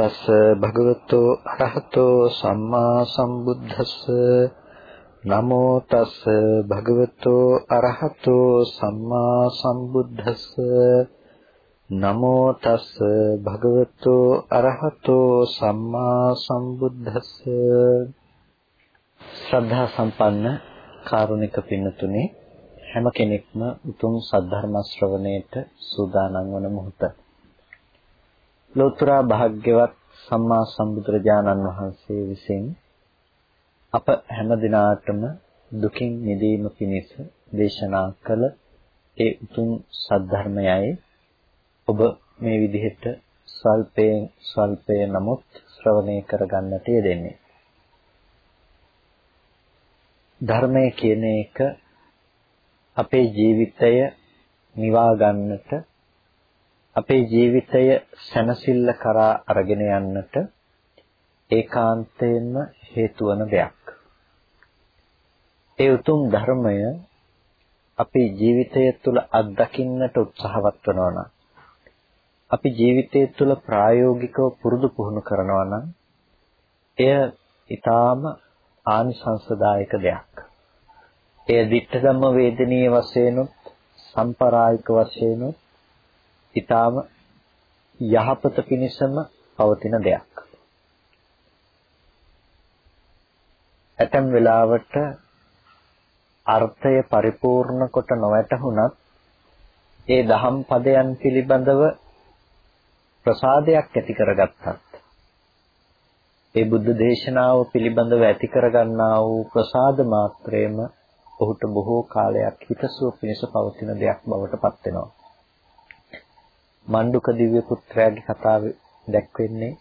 නමෝ තස් භගවතෝ අරහතෝ සම්මා සම්බුද්දස්ස. නමෝ තස් භගවතෝ අරහතෝ සම්මා සම්බුද්දස්ස. නමෝ තස් භගවතෝ අරහතෝ සම්මා සම්බුද්දස්ස. ශ්‍රද්ධා සම්පන්න කාරුණික පින්නතුනි හැම කෙනෙක්ම උතුම් සද්ධර්ම ශ්‍රවණයට සූදානම් වන මොහොත ලෝතර භාග්‍යවත් සම්මා සම්බුදුරජාණන් වහන්සේ විසින් අප හැම දිනාටම දුකින් මිදීම පිණිස දේශනා කළ ඒ උතුම් සද්ධර්මයයි. ඔබ මේ විදිහට ස්වල්පයෙන් ස්වල්පය නමුත් ශ්‍රවණය කරගන්නට යෙදෙන්නේ. ධර්මය කියන එක අපේ ජීවිතය නිවා ගන්නට අපේ ජීවිතය සැනසෙල්ල කරා අරගෙන යන්නට ඒකාන්තයෙන්ම හේතු වන දෙයක්. ඒ උතුම් ධර්මය අපේ ජීවිතය තුළ අත්දකින්නට උත්සාහවත් වෙනවා නම් අපි ජීවිතය තුළ ප්‍රායෝගිකව පුරුදු පුහුණු කරනවා නම් එය ඊටාම ආනිසංසදායක දෙයක්. එය ditta ධම්ම වේදනීය වශයෙන් උත් සම්පරායික වශයෙන් උත් ඊටාම යහපත පිණිසම පවතින දෙයක්. ඇතැම් වෙලාවට අර්ථය පරිපූර්ණ කොට නොවැටහුණත් ඒ දහම් පදයන් පිළිබඳව ප්‍රසාදයක් ඇති කරගත්තත් ඒ බුද්ධ දේශනාව පිළිබඳව ඇති කරගන්නා වූ ප්‍රසාද මාත්‍රයම ඔහුට බොහෝ කාලයක් හිතසුව පිණිස පවතින දෙයක් බවට පත් වෙනවා. මණ්ඩුක දිව්‍ය පුත්‍රයාගේ කතාව දැක්වෙන්නේ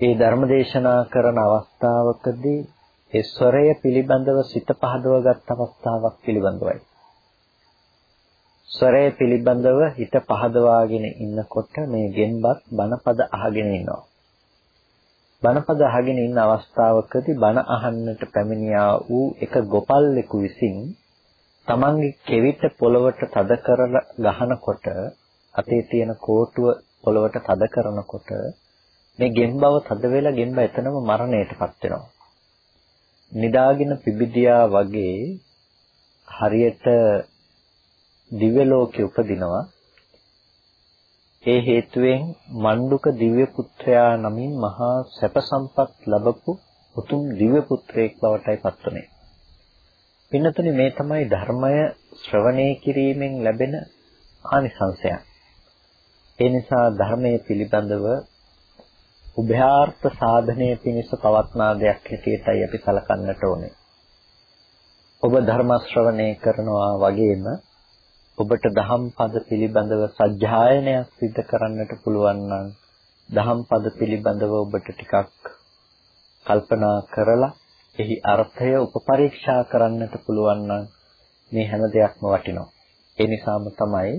ඒ ධර්ම දේශනා කරන අවස්ථාවකදී ඒ ස්වරය පිළිබඳව සිත පහදවගත් අවස්ථාවක් පිළිබඳවයි. ස්වරය පිළිබඳව හිත පහදවාගෙන ඉන්නකොට මේ ගෙන්බත් බණපද අහගෙන ඉන්නවා. බණපද අහගෙන ඉන්න අවස්ථාවකදී බණ අහන්නට පැමිණියා වූ එක ගොපල්ලෙකු විසින් තමන්ගේ කෙවිත පොළවට තද කරලා ගහනකොට අතේ තියෙන කෝටුව පොළවට තද කරනකොට මේ ගෙම්බව තද වෙලා ගෙම්බ එතනම මරණයටපත් වෙනවා. නිදාගෙන පිබිදියා වගේ හරියට දිව්‍ය ලෝකෙ උපදිනවා. ඒ හේතුවෙන් මණ්ඩුක දිව්‍ය පුත්‍රයා නමින් මහා සැප සම්පත් ලැබපු උතුම් දිව්‍ය පුත්‍රයෙක් බවටයි පත්වන්නේ. පින්නතුනි මේ තමයි ධර්මය ශ්‍රවණය කිරීමෙන් ලැබෙන ආනිසංසයන්. ඒ නිසා ධර්මයේ පිළිබඳව උභයාර්ථ සාධනයේ පිණිස පවත්නා දෙයක් හැටියටයි අපි සලකන්නට ඕනේ. ඔබ ධර්ම ශ්‍රවණය කරනවා වගේම ඔබට දහම් පද පිළිබඳව සජ්ජායනයක් සිදු කරන්නට පුළුවන් නම් දහම් පද පිළිබඳව ඔබට ටිකක් කල්පනා කරලා එහි අර්ථය උපපරීක්ෂා කරන්නට පුළුවන් නම් මේ හැම දෙයක්ම වටිනවා. ඒ නිසාම තමයි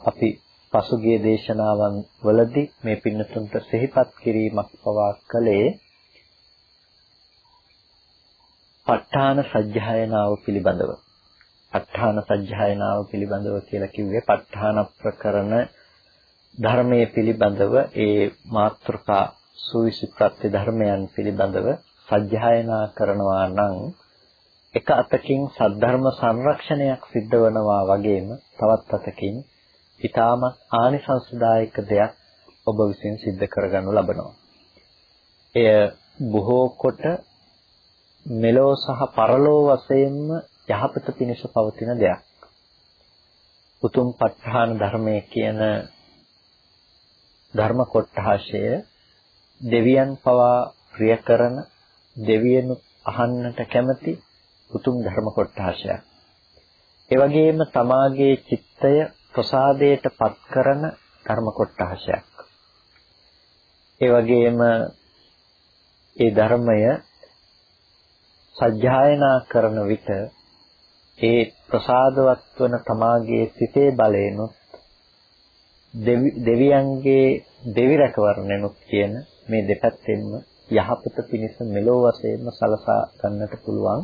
අපි පසුගිය දේශනාවන් වලදී මේ පින්නතුන්ට සිහිපත් කිරීමක් පවා කළේ ප ဋ ාණ සජ්ජායනාව පිළිබඳව. ප ဋ ාණ සජ්ජායනාව පිළිබඳව කියලා කිව්වේ ප ဋ ාණ ප්‍රකරණ ධර්මයේ පිළිබඳව ඒ මාත්‍රකා සුවිසි ප්‍රත්‍ය ධර්මයන් පිළිබඳව සජ්ජායනා කරනවා නම් එක අතකින් සද්ධර්ම සංරක්ෂණයක් සිද්ධ වෙනවා වගේම තවත් අතකින් ඊටාම ආනිසංසදායක දෙයක් ඔබ විසින් සිද්ධ කරගනු ලබනවා. එය බොහෝ කොට මෙලෝ සහ පරලෝ වශයෙන්ම යහපත පිණිස පවතින දෙයක්. උතුම් ප ဋ ාණ ධර්මයේ කියන ධර්ම කොටහශය දෙවියන් පවා ප්‍රිය කරන දෙවියන් අහන්නට කැමති උතුම් ධර්ම කොටහසයක්. ඒ වගේම තමාගේ චිත්තය ප්‍රසාදයට පත් කරන ධර්ම කොටහසයක්. ඒ වගේම ඒ ධර්මය සජ්ජායනා කරන විට ඒ ප්‍රසාදවත් වන තමාගේ සිතේ බලයෙන්ුත් දෙවියන්ගේ දෙවි රැකවරණයනුත් කියන මේ දෙපැත්තෙන්ම යහපත පිණිස මෙලෝ වශයෙන්ම සලසා ගන්නට පුළුවන්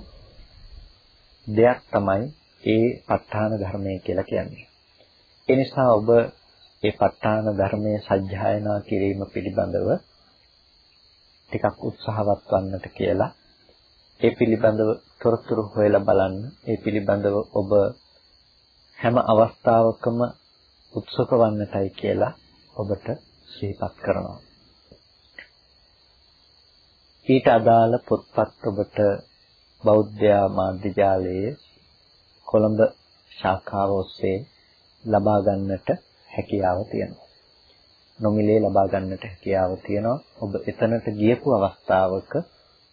දෙයක් තමයි ඒ ප ဋ ාණ ධර්මය කියලා කියන්නේ. ඒ නිසා ඔබ ඒ ප ဋ ාණ ධර්මයේ සජ්ජායනා කිරීම පිළිබඳව ටිකක් උත්සාහවත් වන්නට කියලා ඒ පිළිබඳව තොරතුරු හොයලා බලන්න ඒ පිළිබඳව ඔබ හැම අවස්ථාවකම උත්සුක වන්නටයි කියලා ඔබට සිහිපත් කරනවා. ඊට අදාළ පොත්පත් ඔබට බෞද්ධ මාධ්‍ය ජාලයේ කොළඹ ශාඛාව ඔස්සේ ලබා ගන්නට හැකියාව තියෙනවා. නොමිලේ ලබා ගන්නට හැකියාව තියෙනවා. ඔබ එතනට ගියපු අවස්ථාවක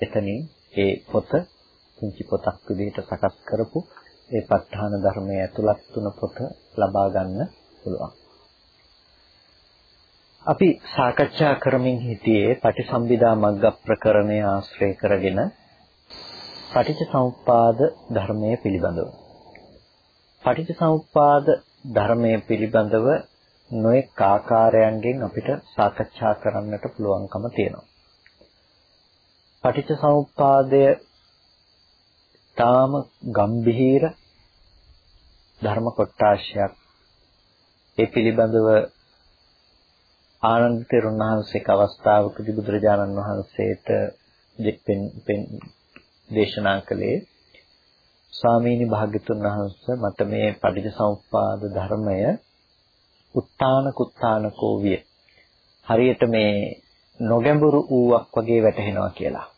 එතනින් ඒ පොත පුංචි පොතක් විදිහට සකස් කරපු ඒ ප ဋ ාණ ධර්මයේ ඇතුළත් තුන පොත ලබා ගන්න පුළුවන්. අපි සාකච්ඡා කරමින් හිටියේ පටිසම්භිදා මග්ග ප්‍රකරණය ආශ්‍රය කරගෙන පටිච්චසමුප්පාද ධර්මයේ පිළිබඳව. පටිච්චසමුප්පාද ධර්මයේ පිළිබඳව නොඑක ආකාරයන්ගෙන් අපිට සාකච්ඡා කරන්නට පුළුවන්කම තියෙනවා. පටිච්චසමුප්පාදය තාම ගම්භීර ධර්ම කොටාශයක් ඒ පිළිබඳව ආනන්ද තෙරුන් වහන්සේක අවස්ථාවකදී බුදුරජාණන් වහන්සේට දෙපෙන් දේශනා කළේ ස්වාමීනි භාග්‍යතුන් වහන්සේ මට මේ පටිච්චසමුප්පාද ධර්මය උත්තාන කුත්තානකෝ විය. හරියට මේ නොගැඹුරු ඌවක් වගේ වැටහෙනවා කියලා.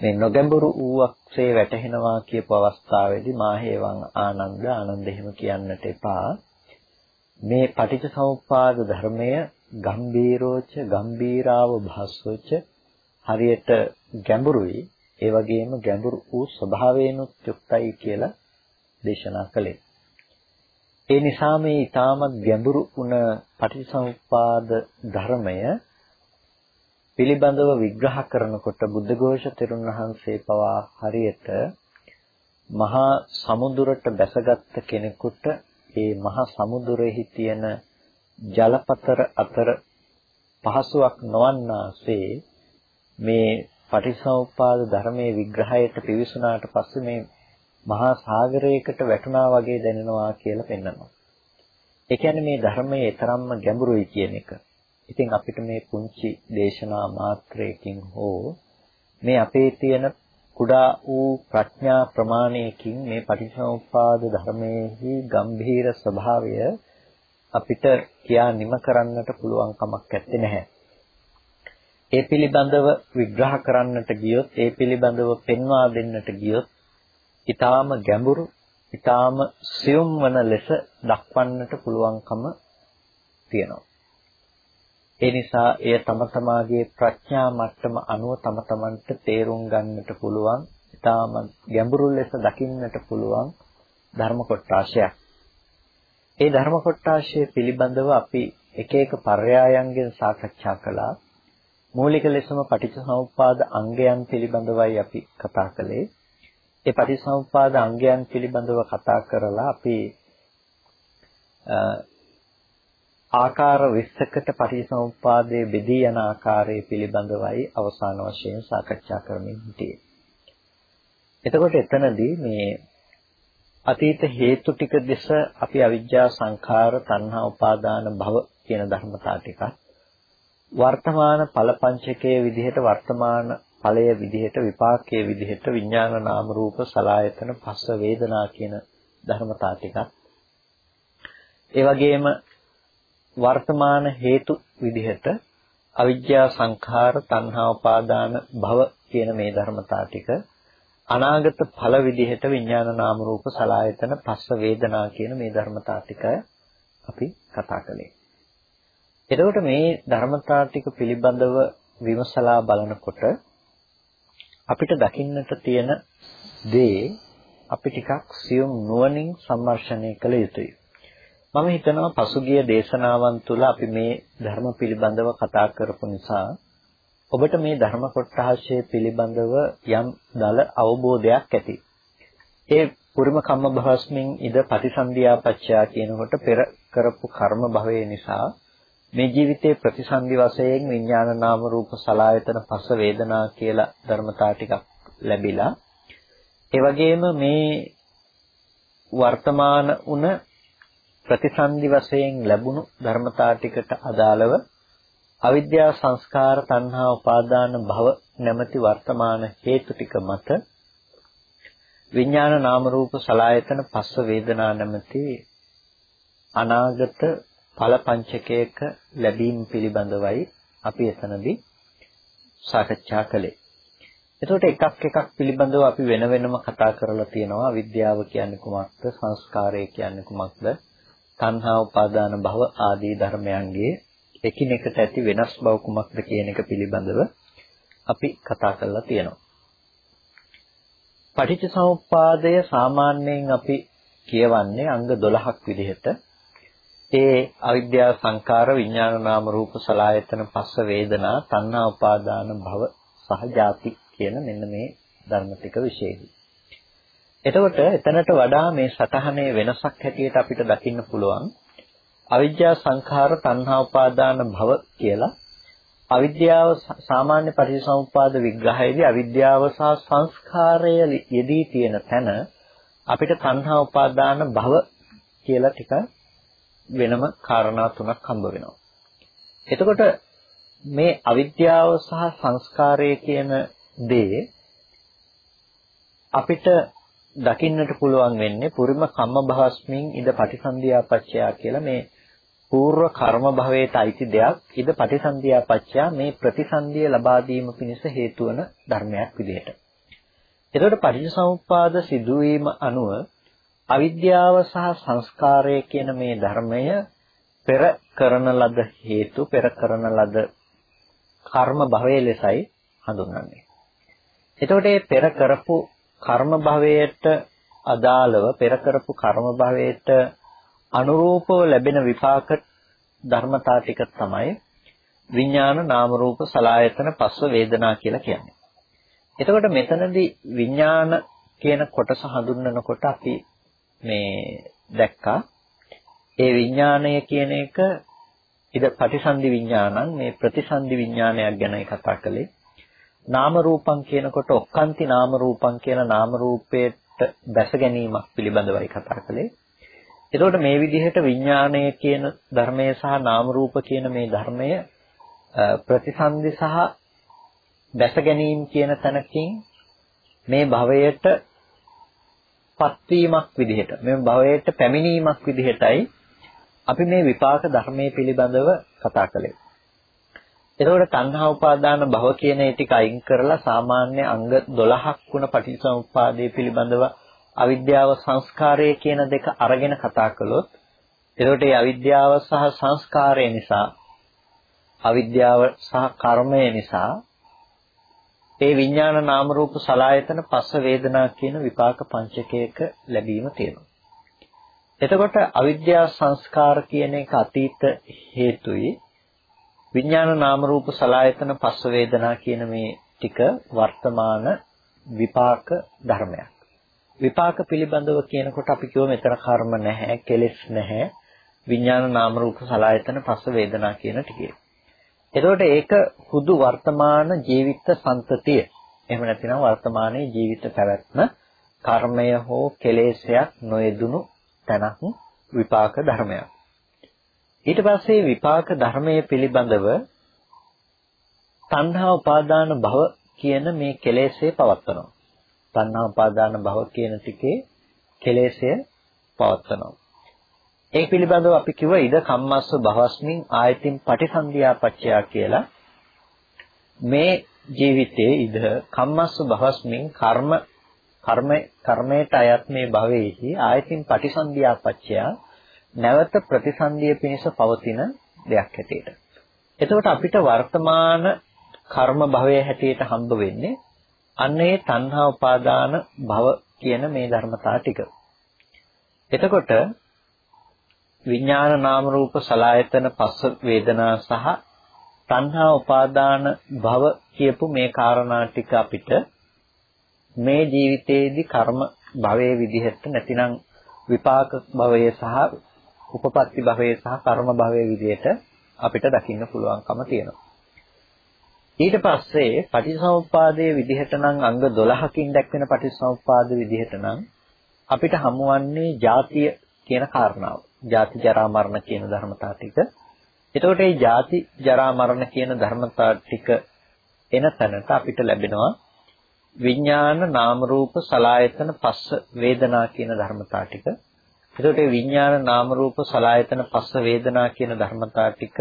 මේ නොගැඹුරු ඌවක්සේ වැටහෙනවා කියපු අවස්ථාවේදී මාහේවං ආනන්ද ආනන්ද එහෙම කියන්නට එපා. මේ පටිච්චසමුප්පාද ධර්මය ගම්බීරෝච ගම්බීරාව භාසෝච හරියට ගැඹුරුයි ඒ වගේම ගැඹුරු වූ ස්වභාවයෙන්ුත් යුක්තයි කියලා දේශනා කළේ. ඒ නිසා මේ ඊටමත් ගැඹුරු වුණ පටිච්චසමුප්පාද ධර්මය පිළිබඳව විග්‍රහ කරනකොට බුද්ධඝෝෂ තෙරුන් වහන්සේ පවා හරියට මහා සමුදුරට බැසගත් කෙනෙකුට ඒ මහා සමුදුරෙහි තියෙන ජලපතර අතර පහසුවක් නොවන්නාසේ මේ පටිසමුප්පාද ධර්මයේ විග්‍රහයට පිවිසුනාට පස්සේ මේ මහා සාගරයකට වැටුණා වගේ දැනෙනවා කියලා පෙන්වනවා. ඒ කියන්නේ මේ ධර්මයේ තරම්ම ගැඹුරුයි කියන එක. ඉතින් අපිට මේ පුංචි දේශනා මාත්‍රයකින් හෝ මේ අපේ තියෙන කුඩා වූ ප්‍රඥා ප්‍රමාණයකින් මේ පටිච්චසමුප්පාද ධර්මයේහි ගම්භීර ස්වභාවය අපිට කියා නිම කරන්නට පුළුවන් කමක් නැත්තේ ඒ පිළිබඳව විග්‍රහ කරන්නට ගියොත් ඒ පිළිබඳව පෙන්වා දෙන්නට ගියොත් ඊටාම ගැඹුරු ඊටාම සියුම් වන ලෙස දක්වන්නට පුළුවන්කම තියෙනවා ඒ නිසා එය තම තමාගේ ප්‍රඥා මට්ටම අනුව තම තමන්ට තේරුම් ගන්නට පුළුවන් ඊටාම ගැඹුරු ලෙස දකින්නට පුළුවන් ධර්ම කොටාශයක්. ඒ ධර්ම කොටාශය පිළිබඳව අපි එක එක පර්යායන්ගෙන් සාකච්ඡා කළා. මූලික ලෙසම පටිච්චසමුප්පාද අංගයන් පිළිබඳවයි අපි කතා කළේ. ඒ පටිච්චසමුප්පාද අංගයන් පිළිබඳව කතා කරලා අපි ආකාර 20කට පටිසමුප්පාදයේ බෙදී යන ආකාරය පිළිබඳවයි අවසාන වශයෙන් සාකච්ඡා කරමින් සිටියේ. එතකොට එතනදී මේ අතීත හේතු ටික දෙස අපි අවිජ්ජා සංඛාර තණ්හා උපාදාන භව කියන ධර්මතා ටිකක් වර්තමාන ඵලපංචකයේ විදිහට වර්තමාන ඵලය විදිහට විපාකයේ විදිහට විඥාන නාම රූප සලායතන පස්ස වේදනා කියන ධර්මතා ටිකක් ඒ වගේම වර්තමාන හේතු විදිහට අවිජ්ජා සංඛාර තණ්හා උපාදාන භව කියන මේ ධර්මතා ටික. අනාගත ඵල විදිහට විඥාන නාම රූප සලායතන පස්ස වේදනා කියන මේ ධර්මතා ටික අපි කතා කළේ. එතකොට මේ ධර්මතා ටික පිළිබඳව විමසලා බලනකොට අපිට දකින්නට තියෙන දේ අපි ටිකක් සියුම් නුවණින් සම්මර්ෂණය කළ යුතුයි. මම හිතනවා පසුගිය දේශනාවන් තුළ අපි මේ ධර්ම පිළිබඳව කතා කරපු නිසා ඔබට මේ ධර්ම කොටහශය පිළිබඳව යම් දල අවබෝධයක් ඇති. ඒ පුරිම කම්ම භවස්මින් ඉද ප්‍රතිසන්දියාපච්චා කියනකොට පෙර කරපු කර්ම භවයේ නිසා මේ ජීවිතයේ ප්‍රතිසන්දි වශයෙන් විඥාන නාම රූප සලායතන පස වේදනා කියලා ධර්මතා ටිකක් ලැබිලා ඒ වගේම මේ වර්තමාන උන ප්‍රතිසන්දි වශයෙන් ලැබුණු ධර්මතා ටිකට අදාළව අවිද්‍යා සංස්කාර තණ්හා උපාදාන භව නැමැති වර්තමාන හේතු ටික මත විඥාන නාම රූප සලායතන පස්ස වේදනා නැමැති අනාගත ඵල පංචකයක ලැබීම පිළිබඳවයි අපි එතනදී සාකච්ඡා කළේ. එතකොට එකක් එකක් පිළිබඳව අපි වෙන වෙනම කතා කරලා තියෙනවා. විද්‍යාව කියන්නේ කුමක්ද? සංස්කාරය කියන්නේ කුමක්ද? තණ්හා උපාදාන භව ආදී ධර්මයන්ගේ එකිනෙකට ඇති වෙනස් බව කුමක්ද කියන එක පිළිබඳව අපි කතා කරලා තියෙනවා. පටිච්චසමුප්පාදය සාමාන්‍යයෙන් අපි කියවන්නේ අංග 12ක් විදිහට. ඒ අවිද්‍යා සංකාර විඥාන නාම රූප සලායතන පස්ස වේදනා තණ්හා උපාදාන භව සහ ජාති කියන මෙන්න මේ ධර්ම ටික විශේෂයි. එතකොට එතනට වඩා මේ සතහනේ වෙනසක් හැටියට අපිට දකින්න පුළුවන් අවිද්‍යා සංඛාර තණ්හා උපාදාන භව කියලා අවිද්‍යාව සාමාන්‍ය පටිච්චසමුප්පාද විග්‍රහයේදී අවිද්‍යාව සහ සංස්කාරය යෙදී තියෙන තැන අපිට තණ්හා උපාදාන භව කියලා ටික වෙනම කාරණා තුනක් හම්බ වෙනවා. එතකොට මේ අවිද්‍යාව සහ සංස්කාරය කියන දේ අපිට දකින්නට පුළුවන් වෙන්නේ පුරිම කම්ම භවස්මින් ඉද පටිසන්ධියාපච්චයා කියලා මේ పూర్ව කර්ම භවයට අයිති දෙයක් ඉද පටිසන්ධියාපච්චයා මේ ප්‍රතිසන්ධිය ලබා දීම පිණිස හේතු වන ධර්මයක් විදිහට. එතකොට පටිච්චසමුප්පාද සිදුවීම අනුව අවිද්‍යාව සහ සංස්කාරය කියන මේ ධර්මය පෙර කරන ලද හේතු පෙර කරන ලද කර්ම භවයේ ලෙසයි හඳුන්වන්නේ. එතකොට මේ පෙර කරපු කර්ම භවයට අදාළව පෙර කරපු කර්ම භවයට අනුරූපව ලැබෙන විපාක ධර්මතා ටික තමයි විඥාන නාම රූප සලායතන පස්ව වේදනා කියලා කියන්නේ. එතකොට මෙතනදී විඥාන කියන කොටස හඳුන්වනකොට අපි මේ දැක්කා ඒ විඥාණය කියන එක ඉද ප්‍රතිසන්දි විඥානං මේ ප්‍රතිසන්දි විඥානයක් ගැනයි කතා කළේ නාම රූපං කියනකොට ඔක්කාන්ති නාම රූපං කියන නාම රූපයට දැස ගැනීමක් පිළිබඳවයි කතා කළේ. එතකොට මේ විදිහට විඥාණය කියන ධර්මය සහ නාම රූප කියන මේ ධර්මය ප්‍රතිසන්දි සහ දැස ගැනීම කියන තැනකින් මේ භවයට පත්වීමක් විදිහට මේ භවයට පැමිණීමක් විදිහටයි අපි මේ විපාක ධර්මයේ පිළිබඳව කතා කළේ. එතකොට තණ්හා උපාදාන භව කියන ඒ ටික අයින් කරලා සාමාන්‍ය අංග 12ක් වුණ පටිච්චසමුප්පාදයේ පිළිබඳව අවිද්‍යාව සංස්කාරය කියන දෙක අරගෙන කතා කළොත් එතකොට මේ අවිද්‍යාව සහ සංස්කාරය නිසා අවිද්‍යාව සහ කර්මය නිසා ඒ විඥාන නාම රූප සලායතන පස්ස වේදනා කියන විපාක පංචකයක ලැබීම තියෙනවා. එතකොට අවිද්‍යා සංස්කාර කියන එක අතීත හේතුයි විඥාන නාම රූප සලායතන පස්ස වේදනා කියන මේ ටික වර්තමාන විපාක ධර්මයක්. විපාක පිළිබඳව කියනකොට අපි කියව මෙතන කර්ම නැහැ, කෙලෙස් නැහැ. විඥාන නාම රූප සලායතන පස්ස වේදනා කියන ටිකේ. එතකොට ඒක හුදු වර්තමාන ජීවිත සම්තතිය. එහෙම නැතිනම් වර්තමානයේ ජීවිත පැවැත්ම කර්මය හෝ කෙලෙසයක් නොයෙදුණු තැනක් විපාක ධර්මයක්. ඊට පස්සේ විපාක ධර්මයේ පිළිබඳව තණ්හා උපාදාන භව කියන මේ කෙලෙස්ය පවත්වනවා. තණ්හා උපාදාන භව කියන ටිකේ කෙලෙස්ය පවත්වනවා. ඒ පිළිබඳව අපි කිව්ව ඉද කම්මස්ස භවස්මින් ආයතින් පටිසන්ධියා පච්චයා කියලා මේ ජීවිතයේ ඉද කම්මස්ස භවස්මින් කර්ම කර්ම කර්මයට අයත් මේ භවයේහි ආයතින් පටිසන්ධියා පච්චයා නැවත ප්‍රතිසන්දිය පිණිස පවතින දෙයක් හැටියට. එතකොට අපිට වර්තමාන කර්ම භවයේ හැටියට හම්බ වෙන්නේ අන්නේ තණ්හා උපාදාන භව කියන මේ ධර්මතා ටික. එතකොට විඥාන නාම රූප සලායතන පස්ස වේදනා සහ තණ්හා උපාදාන භව කියපු මේ කාරණා ටික අපිට මේ ජීවිතයේදී කර්ම භවයේ විදිහට නැතිනම් විපාක භවයේ සහ උපපත්ති භවයේ සහ කර්ම භවයේ විදිහට අපිට දකින්න පුළුවන්කම තියෙනවා. ඊට පස්සේ පටිච්චසමුප්පාදයේ විදිහට නම් අංග 12කින් දැක්වෙන පටිච්චසමුප්පාද විදිහට නම් අපිට හමුවන්නේ ಜಾතිය කියන කාරණාව. ජාති ජරා මරණ කියන ධර්මතා ටික. එතකොට මේ ජාති ජරා මරණ කියන ධර්මතා ටික එන තැනට අපිට ලැබෙනවා විඥාන නාම රූප සලායතන පස්ස වේදනා කියන ධර්මතා ටික. එතකොට මේ විඥාන නාම රූප සලායතන පස්ස වේදනා කියන ධර්මතා ටික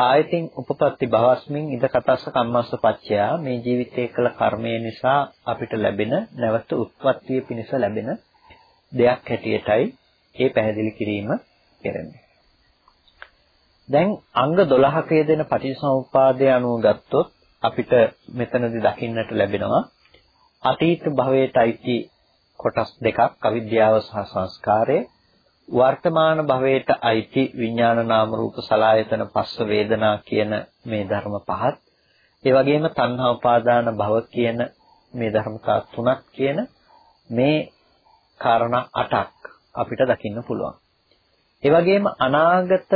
ආයතින් උපපත්ති භවස්මින් ඉද කතස්ස කම්මස්ස පච්චයා. මේ ජීවිතයේ කළ කර්මය නිසා අපිට ලැබෙන නැවත උත්පත්තිය පිණිස ලැබෙන දෙයක් හැටියටයි ඒ පැහැදිලි කිරීම කරන්නේ. දැන් අංග 12ක යෙදෙන පටිච්චසමුප්පාදය අනුව ගත්තොත් අපිට මෙතනදී දකින්නට ලැබෙනවා අතීත භවයට අයිති කොටස් දෙකක්. අවිද්‍යාව සහ සංස්කාරය. වර්තමාන භවයට අයිති විඥාන නාම රූප සලායතන පස්ස වේදනා කියන මේ ධර්ම පහත් ඒ වගේම තණ්හා උපාදාන භව කියන මේ ධර්මතා තුනක් කියන මේ කාරණා අටක් අපිට දකින්න පුළුවන්. ඒ වගේම අනාගත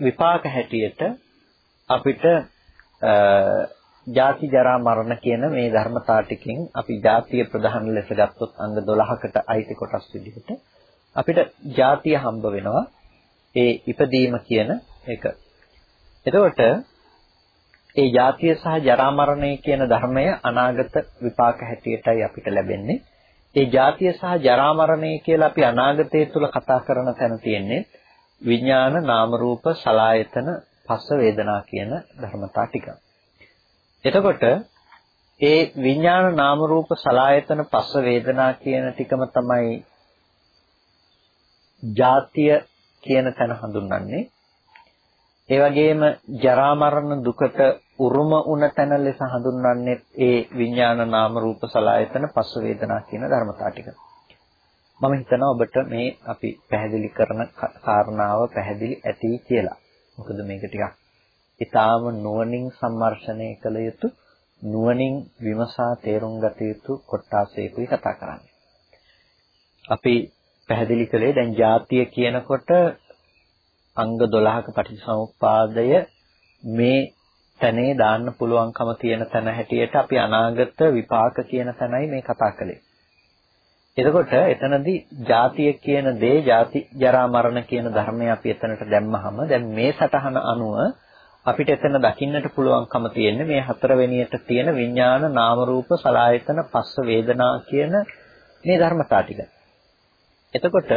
විපාක හැටියට අපිට ජාති ජරා මරණ කියන මේ ධර්මතා ටිකෙන් අපි ජාතිය ප්‍රධාන ලෙස ගත්තොත් අංග 12කට අයිති කොටස් විදිහට අපිට ජාතිය හම්බ වෙනවා ඒ ඉපදීම කියන එක. එතකොට ඒ ජාතිය සහ ජරා මරණය කියන ධර්මය අනාගත විපාක හැටියටයි අපිට ලැබෙන්නේ. ඒ ජාතිය සහ ජරා මරණය කියලා අපි අනාගතය තුල කතා කරන තැන තියෙන්නේ විඥාන නාම රූප සලායතන පස්ස වේදනා කියන ධර්මතා ටික. එතකොට ඒ විඥාන නාම රූප සලායතන පස්ස වේදනා කියන ටිකම තමයි ජාතිය කියන තැන හඳුන්වන්නේ. ඒ වගේම ජරා මරණ දුකට උරුම උන තැන ලෙස හඳුන්වන්නේ ඒ විඥාන නාම රූප සලායතන පස්ස වේදනා කියන ධර්මතා ටික. මම හිතනවා ඔබට මේ අපි පැහැදිලි කරන කාරණාව පැහැදිලි ඇති කියලා. මොකද මේක ටිකක් ඊටාම නුවණින් සම්මර්ෂණය කළ යුතු නුවණින් විමසා තේරුම් ගත යුතු කොටසේකුයි කතා කරන්නේ. අපි පැහැදිලි කළේ දැන් ජාතිය කියනකොට අංග 12ක පටිච්චසමුප්පාදය මේ තැනේ දාන්න පුළුවන්කම තියෙන තැන හැටියට අපි අනාගත විපාක කියන තැනයි මේ කතා කළේ. එතකොට එතනදී ජාතිය කියන දේ ජාති ජරා මරණ කියන ධර්මය අපි එතනට දැම්මහම දැන් මේ සටහන අනුව අපිට එතන දකින්නට පුළුවන්කම තියෙන්නේ මේ හතරවෙනියට තියෙන විඥාන නාම රූප සලායතන පස්ස වේදනා කියන මේ ධර්මතා ටික. එතකොට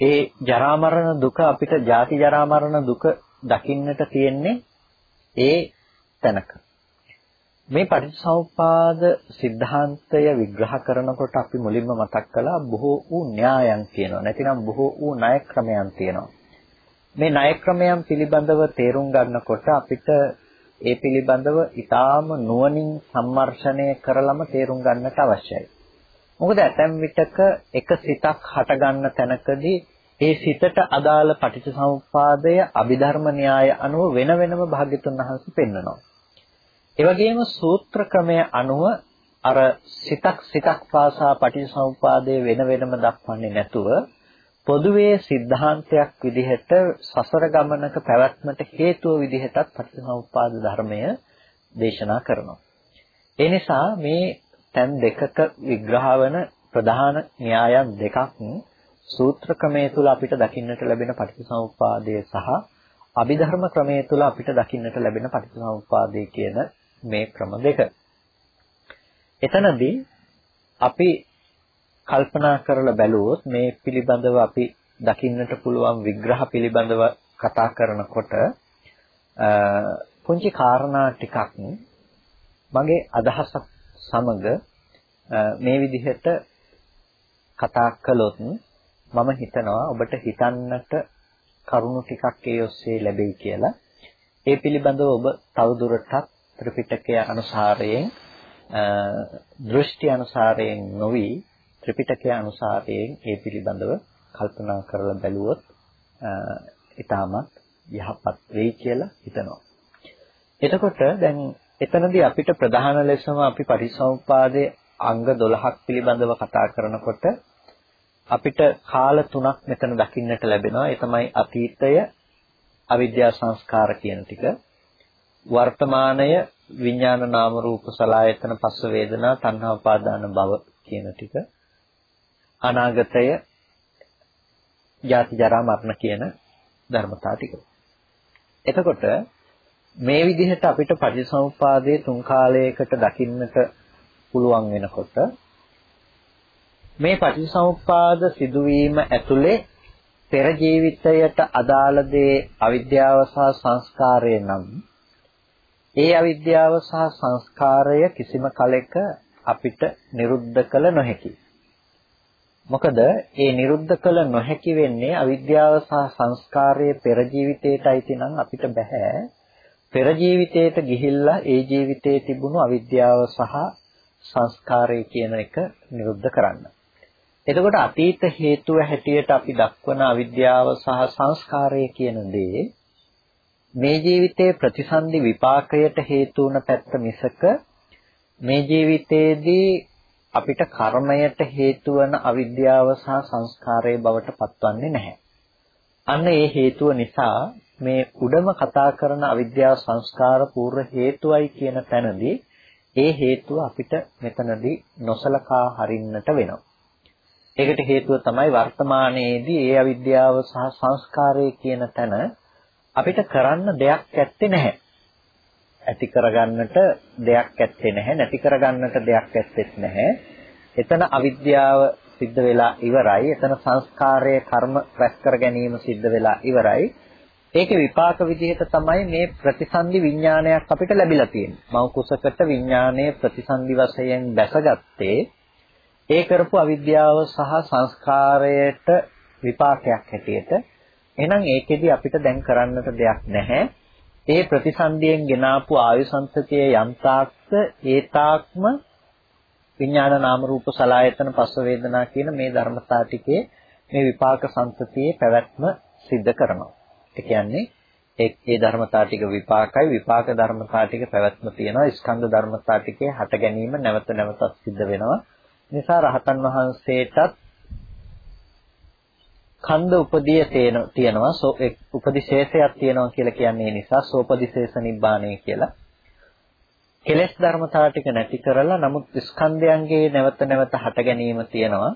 ඒ ජරා මරණ දුක අපිට ජාති ජරා මරණ දුක දකින්නට තියෙන්නේ ඒ තැනක. මේ පටිච්චසමුපාද સિદ્ધාන්තය විග්‍රහ කරනකොට අපි මුලින්ම මතක් කළා බොහෝ වූ න්‍යායන් තියෙනවා. නැතිනම් බොහෝ වූ ණය ක්‍රමයන් තියෙනවා. මේ ණය ක්‍රමයන් පිළිබඳව තේරුම් ගන්නකොට අපිට ඒ පිළිබඳව ඊටාම නුවණින් සම්මර්ෂණය කරලම තේරුම් ගන්නට අවශ්‍යයි. මොකද ඇතැම් විටක එක සිතක් හටගන්න තැනකදී ඒ සිතට අදාළ පටිච්චසමුප්පාදය අභිධර්ම න්‍යාය අනුව වෙන වෙනම භාග්‍යතුන් වහන්සේ පෙන්වනවා. ඒ වගේම සූත්‍ර ක්‍රමය අනුව අර සිතක් සිතක් පාසා පටිච්චසමුපාදයේ වෙන වෙනම දක්වන්නේ නැතුව පොදුවේ સિદ્ધාන්තයක් විදිහට සසර ගමනක පැවැත්මට හේතුව විදිහටත් පටිච්චසමුපාද ධර්මය දේශනා කරනවා. ඒ නිසා මේ තැන් දෙකක විග්‍රහ වන ප්‍රධාන න්‍යායන් දෙකක් සූත්‍ර ක්‍රමයේ තුල අපිට දකින්නට ලැබෙන පටිච්චසමුප්පාදය සහ අභිධර්ම ක්‍රමයේ තුල අපිට දකින්නට ලැබෙන පටිච්චසමුප්පාදය කියන මේ ක්‍රම දෙක. එතනදී අපි කල්පනා කරලා බැලුවොත් මේ පිළිබඳව අපි දකින්නට පුළුවන් විග්‍රහ පිළිබඳව කතා කරනකොට පුංචි කාරණා ටිකක් මගේ අදහසක් සමග මේ විදිහට කතා කළොත් මම හිතනවා ඔබට හිතන්නට කරුණු ටිකක් ඒ ඔස්සේ ලැබෙයි කියලා. ඒ පිළිබඳව ඔබ තවදුරටත් ත්‍රිපිටකය අනුසාරයෙන් දෘෂ්ටි අනුසාරයෙන් නොවි ත්‍රිපිටකය අනුසාරයෙන් ඒ පිළිබඳව කල්පනා කරලා බැලුවොත් ඊටමත් යහපත් වෙයි කියලා හිතනවා. එතකොට දැන් එතනදී අපිට ප්‍රධාන ලෙසම අපි පරිසම්පාදයේ අංග 12ක් පිළිබඳව කතා කරනකොට අපිට කාල තුනක් මෙතන දකින්නට ලැබෙනවා. ඒ තමයි අතීතය, අවිද්‍යා සංස්කාර කියන ටික, වර්තමානය, විඥාන නාම රූප සලආයතන පස්ස වේදනා තණ්හා උපාදාන භව කියන ටික, අනාගතය, ජාති ජරා මරණ කියන ධර්මතා ටික. එතකොට මේ විදිහට අපිට පටිසමුපාදයේ තුන් කාලයකට දකින්නට පුළුවන් වෙනකොට මේ පටිසමුපාද සිදුවීම ඇතුලේ පෙර ජීවිතයට අදාළ දේ අවිද්‍යාව සහ සංස්කාරය නම් ඒ අවිද්‍යාව සහ සංස්කාරය කිසිම කලෙක අපිට නිරුද්ධ කළ නොහැකි. මොකද ඒ නිරුද්ධ කළ නොහැකි වෙන්නේ අවිද්‍යාව සහ සංස්කාරයේ පෙර ජීවිතයට අයිති නම් අපිට බෑ පෙර ජීවිතයට ගිහිල්ලා ඒ ජීවිතයේ තිබුණු අවිද්‍යාව සහ සංස්කාරය කියන එක නිරුද්ධ කරන්න. එතකොට අතීත හේතුව හැටියට අපි දක්වන අවිද්‍යාව සහ සංස්කාරය කියන දේ මේ ජීවිතයේ ප්‍රතිසන්දි විපාකයට හේතු වුණ පැත්ත මිසක මේ ජීවිතයේදී අපිට කර්මයට හේතු වන අවිද්‍යාව සහ සංස්කාරයේ බවට පත්වන්නේ නැහැ. අන්න ඒ හේතුව නිසා මේ උඩම කතා කරන අවිද්‍යාව සංස්කාර පූර්ව හේතුවයි කියන තැනදී ඒ හේතුව අපිට මෙතනදී නොසලකා හරින්නට වෙනවා. ඒකට හේතුව තමයි වර්තමානයේදී ඒ අවිද්‍යාව සහ සංස්කාරය කියන තැන අපිට කරන්න දෙයක් ඇත්තේ නැහැ. ඇති කරගන්නට දෙයක් ඇත්තේ නැහැ. නැති කරගන්නට දෙයක් ඇත්තෙත් නැහැ. එතන අවිද්‍යාව සිද්ධ වෙලා ඉවරයි. එතන සංස්කාරයේ කර්ම රැස් කර ගැනීම සිද්ධ වෙලා ඉවරයි. ඒකේ විපාක විදිහට තමයි මේ ප්‍රතිසන්දි විඥානයක් අපිට ලැබිලා තියෙන්නේ. මව කුසකට විඥානයේ ප්‍රතිසන්දි වශයෙන් දැසගත්තේ ඒ කරපු අවිද්‍යාව සහ සංස්කාරයට විපාකයක් හැටියට. එහෙනම් ඒකෙදි අපිට දැන් කරන්නට දෙයක් නැහැ. ඒ ප්‍රතිසන්දියෙන් ගෙනාපු ආයු සංතතිය යම්තාක්ස ඒතාක්ම විඥාන නාම රූප සලායතන පස්ස වේදනා කියන මේ ධර්මතා ටිකේ මේ විපාක සංතතියේ පැවැත්ම සිද්ධ කරනවා. ඒ කියන්නේ ඒ ඒ ධර්මතා ටික විපාකයි. විපාක ධර්මතා ටික පැවැත්ම තියෙනවා. ස්කන්ධ ධර්මතා ටිකේ හට ගැනීම නැවත නැවතත් සිද්ධ වෙනවා. නිසා රහතන් වහන්සේටත් කන්ද උපදිය තියෙනවා. සෝ උපදිශේෂයක් තියෙනවා කියලා කියන්නේ නිසා සෝපදිශේෂ නිබ්බාණය කියලා. කෙලෙස් ධර්මතා ටික නැති කරලා නමුත් ස්කන්ධයන්ගේ නැවත නැවත හට ගැනීම තියෙනවා.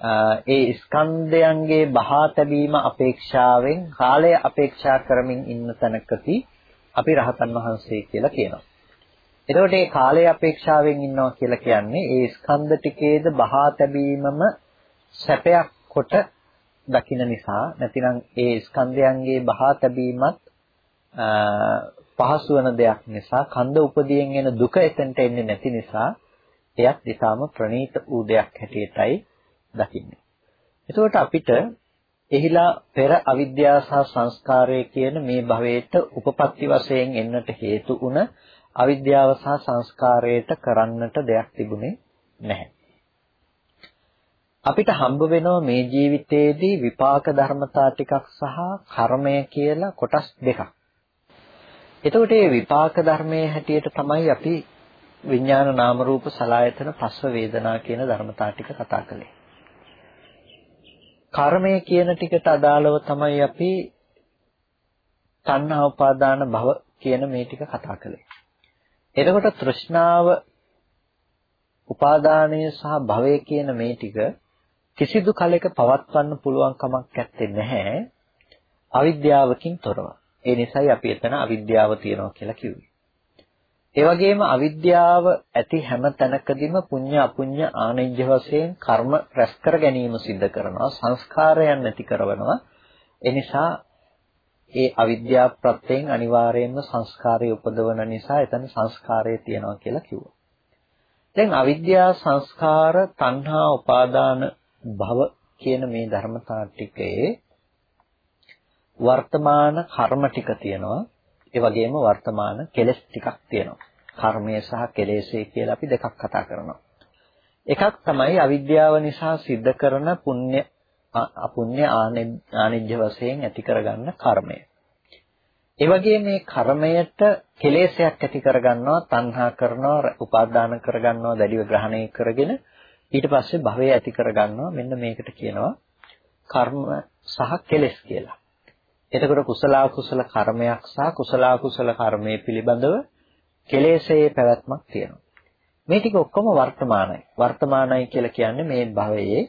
ඒ ස්කන්ධයන්ගේ බහා තැබීම අපේක්ෂාවෙන් කාලය අපේක්ෂා කරමින් ඉන්න තැනකදී අපි රහතන් වහන්සේ කියලා කියනවා. එතකොට මේ කාලය අපේක්ෂාවෙන් ඉන්නවා කියලා කියන්නේ ඒ ස්කන්ධ ටිකේද බහා තැබීමම සැපයක් කොට දකින්න නිසා නැතිනම් ඒ ස්කන්ධයන්ගේ බහා තැබීමත් පහසු වෙන දෙයක් නිසා කන්ද උපදියෙන් එන දුක එතනට එන්නේ නැති නිසා එයත් ඊටාම ප්‍රණීත වූ දෙයක් හැටියටයි දකින්නේ. එතකොට අපිට එහිලා පෙර අවිද්‍යාව සහ සංස්කාරය කියන මේ භවයට උපපත්ති වශයෙන් එන්නට හේතු වුණ අවිද්‍යාව සහ සංස්කාරයට කරන්නට දෙයක් තිබුණේ නැහැ. අපිට හම්බ වෙනවා මේ ජීවිතයේදී විපාක ධර්මතා ටිකක් සහ කර්මය කියලා කොටස් දෙකක්. එතකොට මේ විපාක ධර්මයේ හැටියට තමයි අපි විඥාන නාම රූප සලායතන පස්ව වේදනා කියන ධර්මතා ටික කතා කළේ. කර්මය කියන ටිකට අදාළව තමයි අපි තණ්හා උපාදාන භව කියන මේ ටික කතා කළේ. එතකොට තෘෂ්ණාව උපාදානය සහ භවය කියන මේ ටික කිසිදු කලයක පවත්වන්න පුළුවන් කමක් නැත්තේ නැහැ අවිද්‍යාවකින් තොරව. ඒ නිසායි අපි එතන අවිද්‍යාව තියනවා කියලා කිව්වේ. ඒ වගේම අවිද්‍යාව ඇති හැම තැනකදීම පුඤ්ඤ අපුඤ්ඤ ආනෙජ්‍ය වශයෙන් කර්ම රැස් කර ගැනීම සිද්ධ කරනවා සංස්කාරයන් නැති කරනවා ඒ නිසා ඒ අවිද්‍යාව ප්‍රත්‍යයෙන් අනිවාර්යයෙන්ම සංස්කාරය උපදවන නිසා එතන සංස්කාරය තියෙනවා කියලා කිව්වා. දැන් අවිද්‍යා සංස්කාර තණ්හා උපාදාන භව කියන මේ ධර්මතා ටිකේ වර්තමාන කර්ම ටික තියෙනවා ඒ වගේම වර්තමාන කෙලෙස් ටිකක් තියෙනවා. කර්මය සහ කෙලෙස්ය කියලා අපි දෙකක් කතා කරනවා. එකක් තමයි අවිද්‍යාව නිසා සිද්ධ කරන පුණ්‍ය අපුණ්‍ය ආනිජ්‍ය වශයෙන් ඇති කරගන්න කර්මය. ඒ වගේ මේ කර්මයට කෙලෙසයක් ඇති කරගන්නවා, තණ්හා කරනවා, උපාදාන කරගන්නවා, දැඩිව ග්‍රහණය කරගෙන ඊට පස්සේ භවය ඇති කරගන්නවා. මෙන්න මේකට කියනවා කර්ම සහ කෙලෙස් කියලා. එතකොට කුසල කුසල කර්මයක් සහ කුසල කුසල කර්මයේ පිළිබඳව කෙලෙසේ පැවැත්මක් තියෙනවා. මේ ටික ඔක්කොම වර්තමානයි. වර්තමානයි කියලා කියන්නේ මේ භවයේ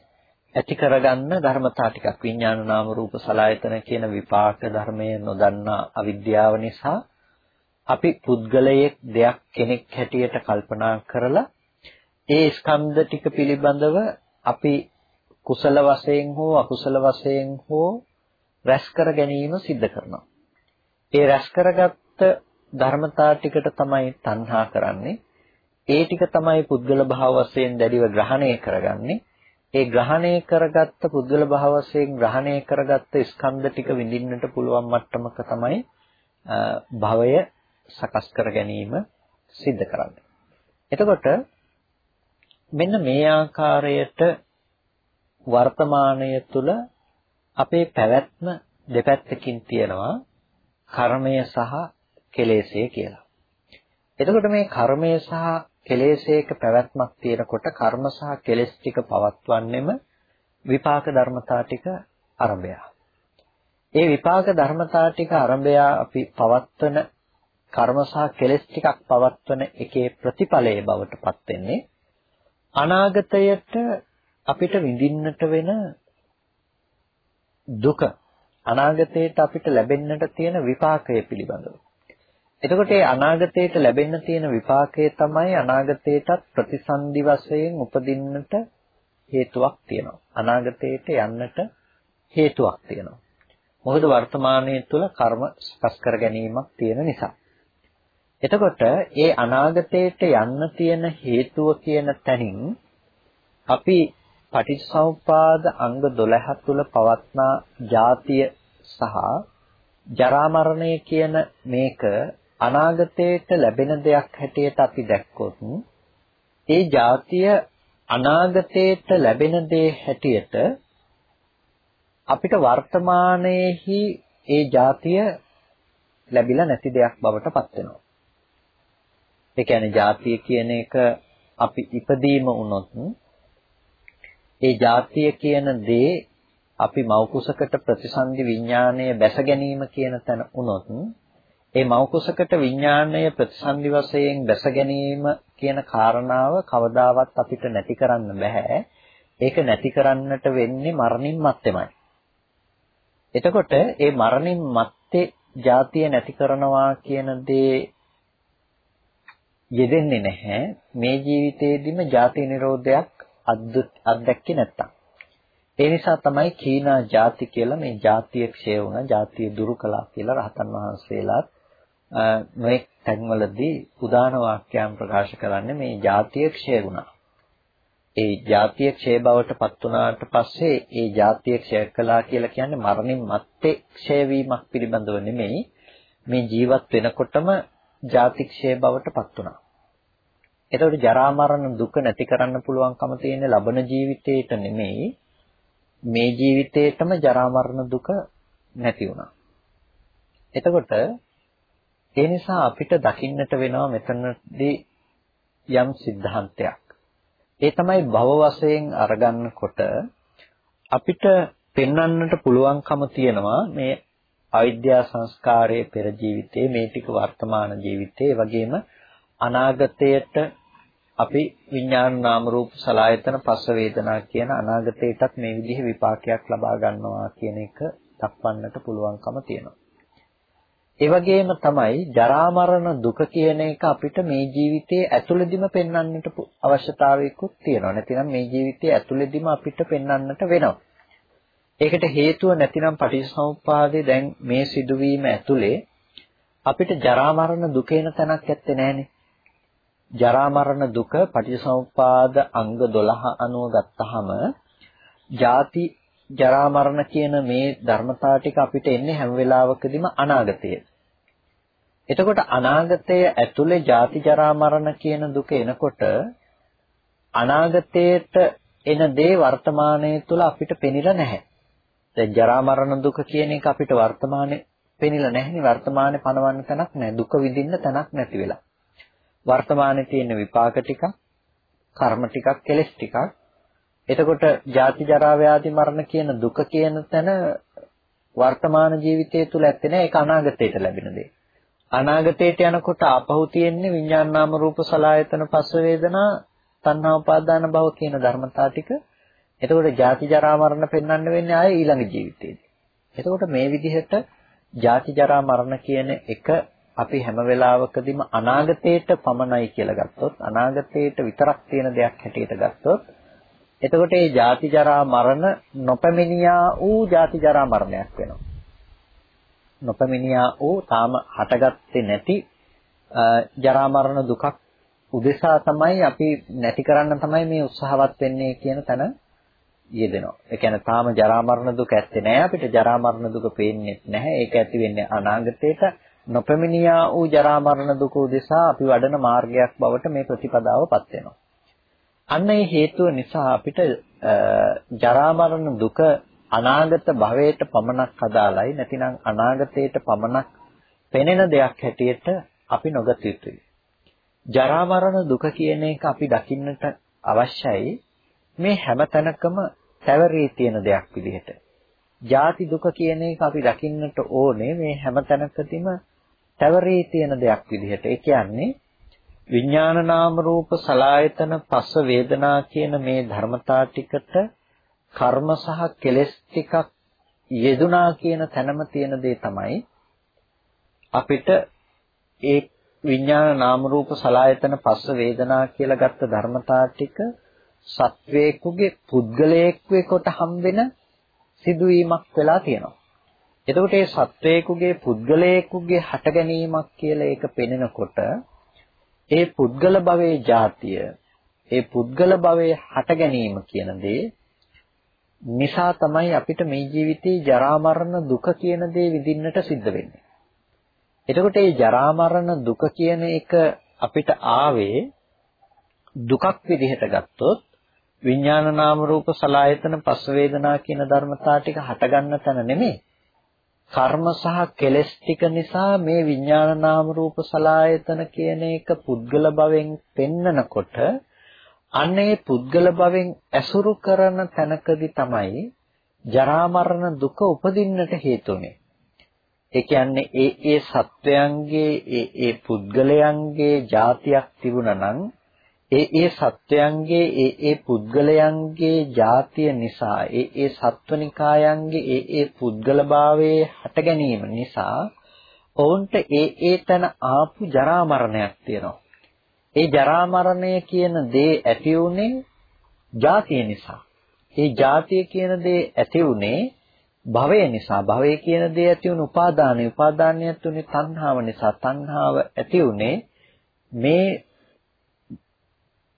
ඇති කරගන්න ධර්මතා ටිකක් විඥාන නාම රූප සලආයතන කියන විපාක ධර්මය නොදන්නා අවිද්‍යාව නිසා අපි පුද්ගලයෙක් දෙයක් කෙනෙක් හැටියට කල්පනා කරලා ඒ ස්කන්ධ ටික පිළිබඳව අපි කුසල වශයෙන් හෝ අකුසල වශයෙන් හෝ රැස් කර ගැනීම සිද්ධ කරනවා. ඒ රැස් කරගත්ත ධර්මතා ටිකට තමයි තණ්හා කරන්නේ. ඒ ටික තමයි පුද්ගල භාව වශයෙන් දැඩිව ග්‍රහණය කරගන්නේ. ඒ ග්‍රහණය කරගත්ත පුද්ගල භාව වශයෙන් ග්‍රහණය කරගත්ත ස්කන්ධ ටික විඳින්නට පුළුවන් මට්ටමක තමයි භවය සකස් කර ගැනීම සිද්ධ කරන්නේ. එතකොට මෙන්න මේ ආකාරයට වර්තමානය තුල අපේ පැවැත්ම දෙපැත්තකින් තියෙනවා කර්මය සහ කෙලෙසය කියලා. එතකොට මේ කර්මය සහ කෙලෙසයක පැවැත්මක් තියෙනකොට කර්ම සහ කෙලෙස් ටික පවත්වන්නෙම විපාක ධර්මතා ටික අරඹය. ඒ විපාක ධර්මතා ටික අරඹය අපි පවත්වන කර්ම සහ කෙලෙස් ටිකක් පවත්වන එකේ ප්‍රතිඵලයේ බවට පත් වෙන්නේ අනාගතයට අපිට විඳින්නට වෙන දුක අනාගතයට අපිට ලැබෙන්නට තියෙන විපාකය පිළිබඳව. එතකොට මේ අනාගතයට ලැබෙන්න තියෙන විපාකය තමයි අනාගතයටත් ප්‍රතිසන්දි වශයෙන් උපදින්නට හේතුවක් තියෙනවා. අනාගතයට යන්නට හේතුවක් තියෙනවා. මොකද වර්තමානයේ තුල කර්ම සකස් කර ගැනීමක් තියෙන නිසා. එතකොට ඒ අනාගතයට යන්න තියෙන හේතුව කියන තැනින් අපි පටිච්චසමුපාද අංග 12 තුල පවත්නා ජාතිය සහ ජරා මරණය කියන මේක අනාගතයට ලැබෙන දෙයක් හැටියට අපි දැක්කොත් ඒ ජාතිය අනාගතයට ලැබෙන දේ හැටියට අපිට වර්තමානයේහි ඒ ජාතිය ලැබිලා නැති දෙයක් බවට පත් වෙනවා. ඒ කියන්නේ ජාතිය කියන එක අපි ඉපදීම වුණොත් ඒ ජාතිය කියන දේ අපි මෞකුසකට ප්‍රතිසන්දි විඥානය බැස ගැනීම කියන තැන වුණොත් ඒ මෞකසකට විඥාණය ප්‍රතිසන්දි වශයෙන් දැස ගැනීම කියන කාරණාව කවදාවත් අපිට නැති කරන්න බෑ. ඒක නැති කරන්නට වෙන්නේ මරණින් මත්තේමයි. එතකොට ඒ මරණින් මත්තේ જાතිය නැති කරනවා කියන දේ යෙදෙන්නේ නැහැ. මේ ජීවිතේදීම ಜಾති නිරෝධයක් අත්දැක්කේ නැත්තම්. ඒ නිසා තමයි කීනා ಜಾති කියලා මේ ಜಾතිය ක්ෂය වුණා, ಜಾතිය දුරු කළා කියලා රහතන් වහන්සේලාත් මේ තැන්වලදී උදාන වාක්‍යයන් ප්‍රකාශ කරන්නේ මේ ජාතිය ක්ෂය වුණා. ඒ ජාතිය ක්ෂය බවට පත් වුණාට පස්සේ ඒ ජාතිය ක්ෂය කළා කියලා කියන්නේ මරණින් මත්තේ ක්ෂය වීමක් පිළිබඳව නෙමෙයි මේ ජීවත් වෙනකොටම ජාති ක්ෂය බවට පත් වුණා. එතකොට ජරා මරණ දුක නැති කරන්න පුළුවන්කම තියෙන ලබන ජීවිතේට නෙමෙයි මේ ජීවිතේටම ජරා මරණ දුක නැති වුණා. එතකොට ඒ නිසා අපිට දකින්නට වෙනවා මෙතනදී යම් સિદ્ધාන්තයක්. ඒ තමයි භව වශයෙන් අරගන්නකොට අපිට පෙන්වන්නට පුළුවන්කම තියෙනවා මේ අවිද්‍යා සංස්කාරයේ පෙර ජීවිතේ මේ ටික වර්තමාන ජීවිතේ වගේම අනාගතයට අපි විඥාන නාම රූප සලආයතන පස්ස වේදනා කියන අනාගතයටත් මේ විදිහේ විපාකයක් ලබා ගන්නවා කියන එක දක්වන්නට පුළුවන්කම තියෙනවා. ඒ වගේම තමයි ජරා මරණ දුක කියන එක අපිට මේ ජීවිතයේ ඇතුළෙදිම පෙන්වන්නට අවශ්‍යතාවයකුත් තියෙනවා. නැතිනම් මේ ජීවිතයේ ඇතුළෙදිම අපිට පෙන්වන්නට වෙනවා. ඒකට හේතුව නැතිනම් පටිච්චසමුප්පාදේ දැන් මේ සිදුවීම ඇතුලේ අපිට ජරා මරණ දුකේන තැනක් ඇත්තේ නැහනේ. ජරා මරණ දුක පටිච්චසමුප්පාද අංග 12 අනුව ගත්තාම ජාති ජරා මරණ කියන මේ ධර්මතා ටික අපිට එන්නේ හැම වෙලාවකදීම අනාගතය. එතකොට අනාගතය ඇතුලේ ජාති ජරා මරණ කියන දුක එනකොට අනාගතයට එන දේ වර්තමානයේ තුල අපිට පෙනිලා නැහැ. දැන් ජරා මරණ දුක කියන එක අපිට වර්තමානයේ පෙනිලා නැහෙනි වර්තමානයේ පණවන්න තැනක් නැහැ. දුක විඳින්න තැනක් නැති වෙලා. වර්තමානයේ තියෙන විපාක ටිකක්, කර්ම ටිකක්, කෙලෙස් ටිකක්. එතකොට ජාති ජරා ව්‍යාධි මරණ කියන දුක කියන තැන වර්තමාන ජීවිතය තුල ඇත්තේ නැහැ ඒක අනාගතයට ලැබෙන දේ. අනාගතයට යනකොට ආපහු තියෙන්නේ විඥාන නාම රූප සලායතන පස්ස වේදනා තණ්හා උපාදාන භව කියන ධර්මතා ටික එතකොට ජාති ජරා මරණ පෙන්වන්න වෙන්නේ ආයේ ඊළඟ ජීවිතේදී. එතකොට මේ විදිහට ජාති ජරා මරණ කියන එක අපි හැම වෙලාවකදීම අනාගතයට පමණයි කියලා ගත්තොත් අනාගතයට විතරක් තියෙන දෙයක් හැටියට ගත්තොත් එතකොට මේ ජාති ජරා මරණ නොපැමිණියා වූ ජාති ජරා මරණයක් වෙනවා. නොපැමිණියා වූ තාම හටගත්තේ නැති ජරා මරණ දුකක් උදෙසා තමයි අපි නැති කරන්න තමයි මේ උත්සාහවත් වෙන්නේ කියන තැන යෙදෙනවා. ඒ කියන්නේ තාම ජරා මරණ දුක ඇත්තේ නැහැ අපිට ජරා මරණ දුක පේන්නේ නැහැ. ඒක ඇති වෙන්නේ අනාගතේට නොපැමිණියා වූ ජරා මරණ දුක උදෙසා අපි වඩන මාර්ගයක් බවට මේ ප්‍රතිපදාවපත් වෙනවා. අන්න ඒ හේතුව නිසා අපිට ජරා මරණ දුක අනාගත භවයට පමණක් අදාළයි නැතිනම් අනාගතයට පමණක් පෙනෙන දෙයක් හැටියට අපි නොගත යුතුයි. ජරා මරණ දුක කියන එක අපි දකින්නට අවශ්‍යයි මේ හැම තැනකම පැවරී තියෙන දෙයක් විදිහට. ජාති දුක කියන එක අපි දකින්නට ඕනේ මේ හැම තැනකදීම පැවරී තියෙන දෙයක් විදිහට. ඒ කියන්නේ විඥාන නාම රූප සලායතන පස්ස වේදනා කියන මේ ධර්මතා ටිකට කර්ම සහ කෙලෙස් ටිකක් යෙදුනා කියන තැනම තියෙන දේ තමයි අපිට ඒ විඥාන නාම රූප සලායතන පස්ස වේදනා කියලා ගත්ත ධර්මතා ටික සත්වේකුගේ පුද්ගලයෙක්වේ කොට හම්බෙන සිදුවීමක් වෙලා තියෙනවා. එතකොට මේ සත්වේකුගේ පුද්ගලයෙකුගේ හට ගැනීමක් කියලා ඒක පෙනෙනකොට ඒ පුද්ගල භවයේ જાතිය ඒ පුද්ගල භවයේ හට ගැනීම කියන දේ නිසා තමයි අපිට මේ ජීවිතේ ජරා මරණ දුක කියන දේ විඳින්නට සිද්ධ වෙන්නේ. එතකොට මේ ජරා මරණ දුක කියන එක අපිට ආවේ දුකක් විදිහට ගත්තොත් විඥාන නාම රූප සලායතන පස් වේදනා කියන ධර්මතා ටික හටගන්න තැන නෙමෙයි. කර්ම සහ කෙලෙස් ටික නිසා මේ විඥාන නාම රූප සලායතන කියන එක පුද්ගල භවෙන් පෙන්නනකොට අන්නේ පුද්ගල භවෙන් ඇසුරු කරන තැනකදී තමයි ජරා මරණ දුක උපදින්නට හේතුනේ. ඒ කියන්නේ ඒ ඒ සත්වයන්ගේ ඒ ඒ පුද්ගලයන්ගේ જાතියක් තිබුණා නම් ඒ ඒ සත්වයන්ගේ ඒ ඒ පුද්ගලයන්ගේ ජාතිය නිසා ඒ ඒ සත්වනිකායන්ගේ ඒ ඒ පුද්ගලභාවයේ හට ගැනීම නිසා ඔවුන්ට ඒ ඒ තන ආපු ජරා මරණයක් තියෙනවා. ඒ ජරා මරණය කියන දේ ඇති උනේ ජාතිය නිසා. ඒ ජාතිය කියන දේ ඇති උනේ භවය නිසා භවය කියන දේ ඇති වුණු උපාදානය උපාදානයත් උනේ තණ්හාව නිසා තණ්හාව ඇති උනේ මේ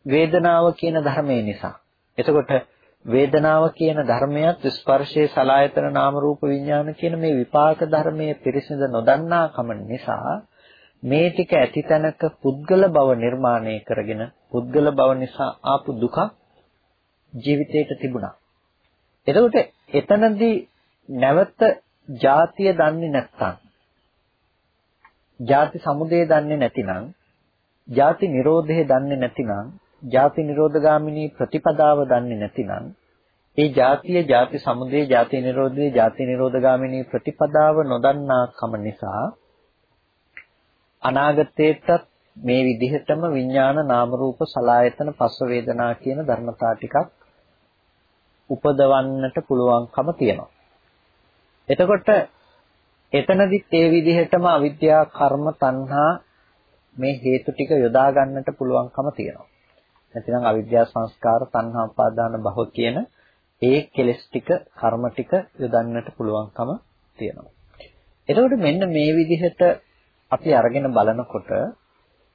වේදනාව කියන ධර්මය නිසා. එතකොට වේදනාව කියන ධර්මයත් ස්පර්ශයේ සලායතන නාම රූප විඥාන කියන මේ විපාක ධර්මයේ පිරිසිඳ නොදන්නාකම නිසා මේ ටික ඇතිතැනක පුද්ගල බව නිර්මාණය කරගෙන පුද්ගල බව නිසා ආපු දුක ජීවිතයට තිබුණා. එතකොට එතනදී නැවත ಜಾතිය දන්නේ නැත්නම් ಜಾති සමුදය දන්නේ නැතිනම් ಜಾති නිරෝධය දන්නේ නැතිනම් ජාති නිරෝධගාමිනී ප්‍රතිපදාව දන්නේ නැතිනම් ඒ ජාතිය ජාති සමුදය ජාති නිරෝධය ජාති නිරෝධගාමිනී ප්‍රතිපදාව නොදන්නා කම නිසා අනාගතයේත් මේ විදිහටම විඥාන නාම රූප සලායතන පස්ස වේදනා කියන ධර්මතා ටිකක් උපදවන්නට පුළුවන්කම තියෙනවා. එතකොට එතනදිත් ඒ විදිහටම අවිද්‍යා කර්ම තණ්හා මේ හේතු ටික යොදා ගන්නට පුළුවන්කම තියෙනවා. නැතිනම් අවිද්‍යා සංස්කාර තණ්හා උපාදාන භව කියන ඒ කෙලෙස් ටික කර්ම ටික යොදන්නට පුළුවන්කම තියෙනවා. එතකොට මෙන්න මේ විදිහට අපි අරගෙන බලනකොට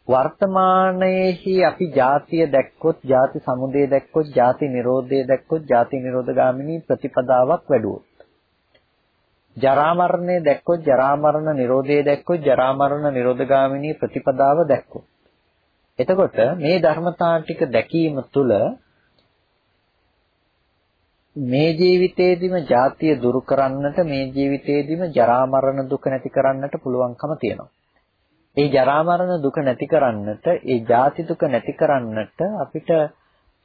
වර්තමානයේහි අපි ಜಾතිය දැක්කොත්, ಜಾති සමුදය දැක්කොත්, ಜಾති නිරෝධය දැක්කොත්, ಜಾති නිරෝධගාමිනී ප්‍රතිපදාවක් වැඩුවොත්. ජරා මරණය දැක්කොත්, ජරා මරණ නිරෝධය දැක්කොත්, ජරා මරණ නිරෝධගාමිනී ප්‍රතිපදාව දැක්කොත්. එතකොට මේ ධර්මතා ටික දැකීම තුළ මේ ජීවිතේදීම ජාතිය දුරු කරන්නට මේ ජීවිතේදීම ජරා මරණ දුක නැති කරන්නට පුළුවන්කම තියෙනවා. ඒ ජරා මරණ දුක නැති කරන්නට, ඒ ජාති දුක නැති කරන්නට අපිට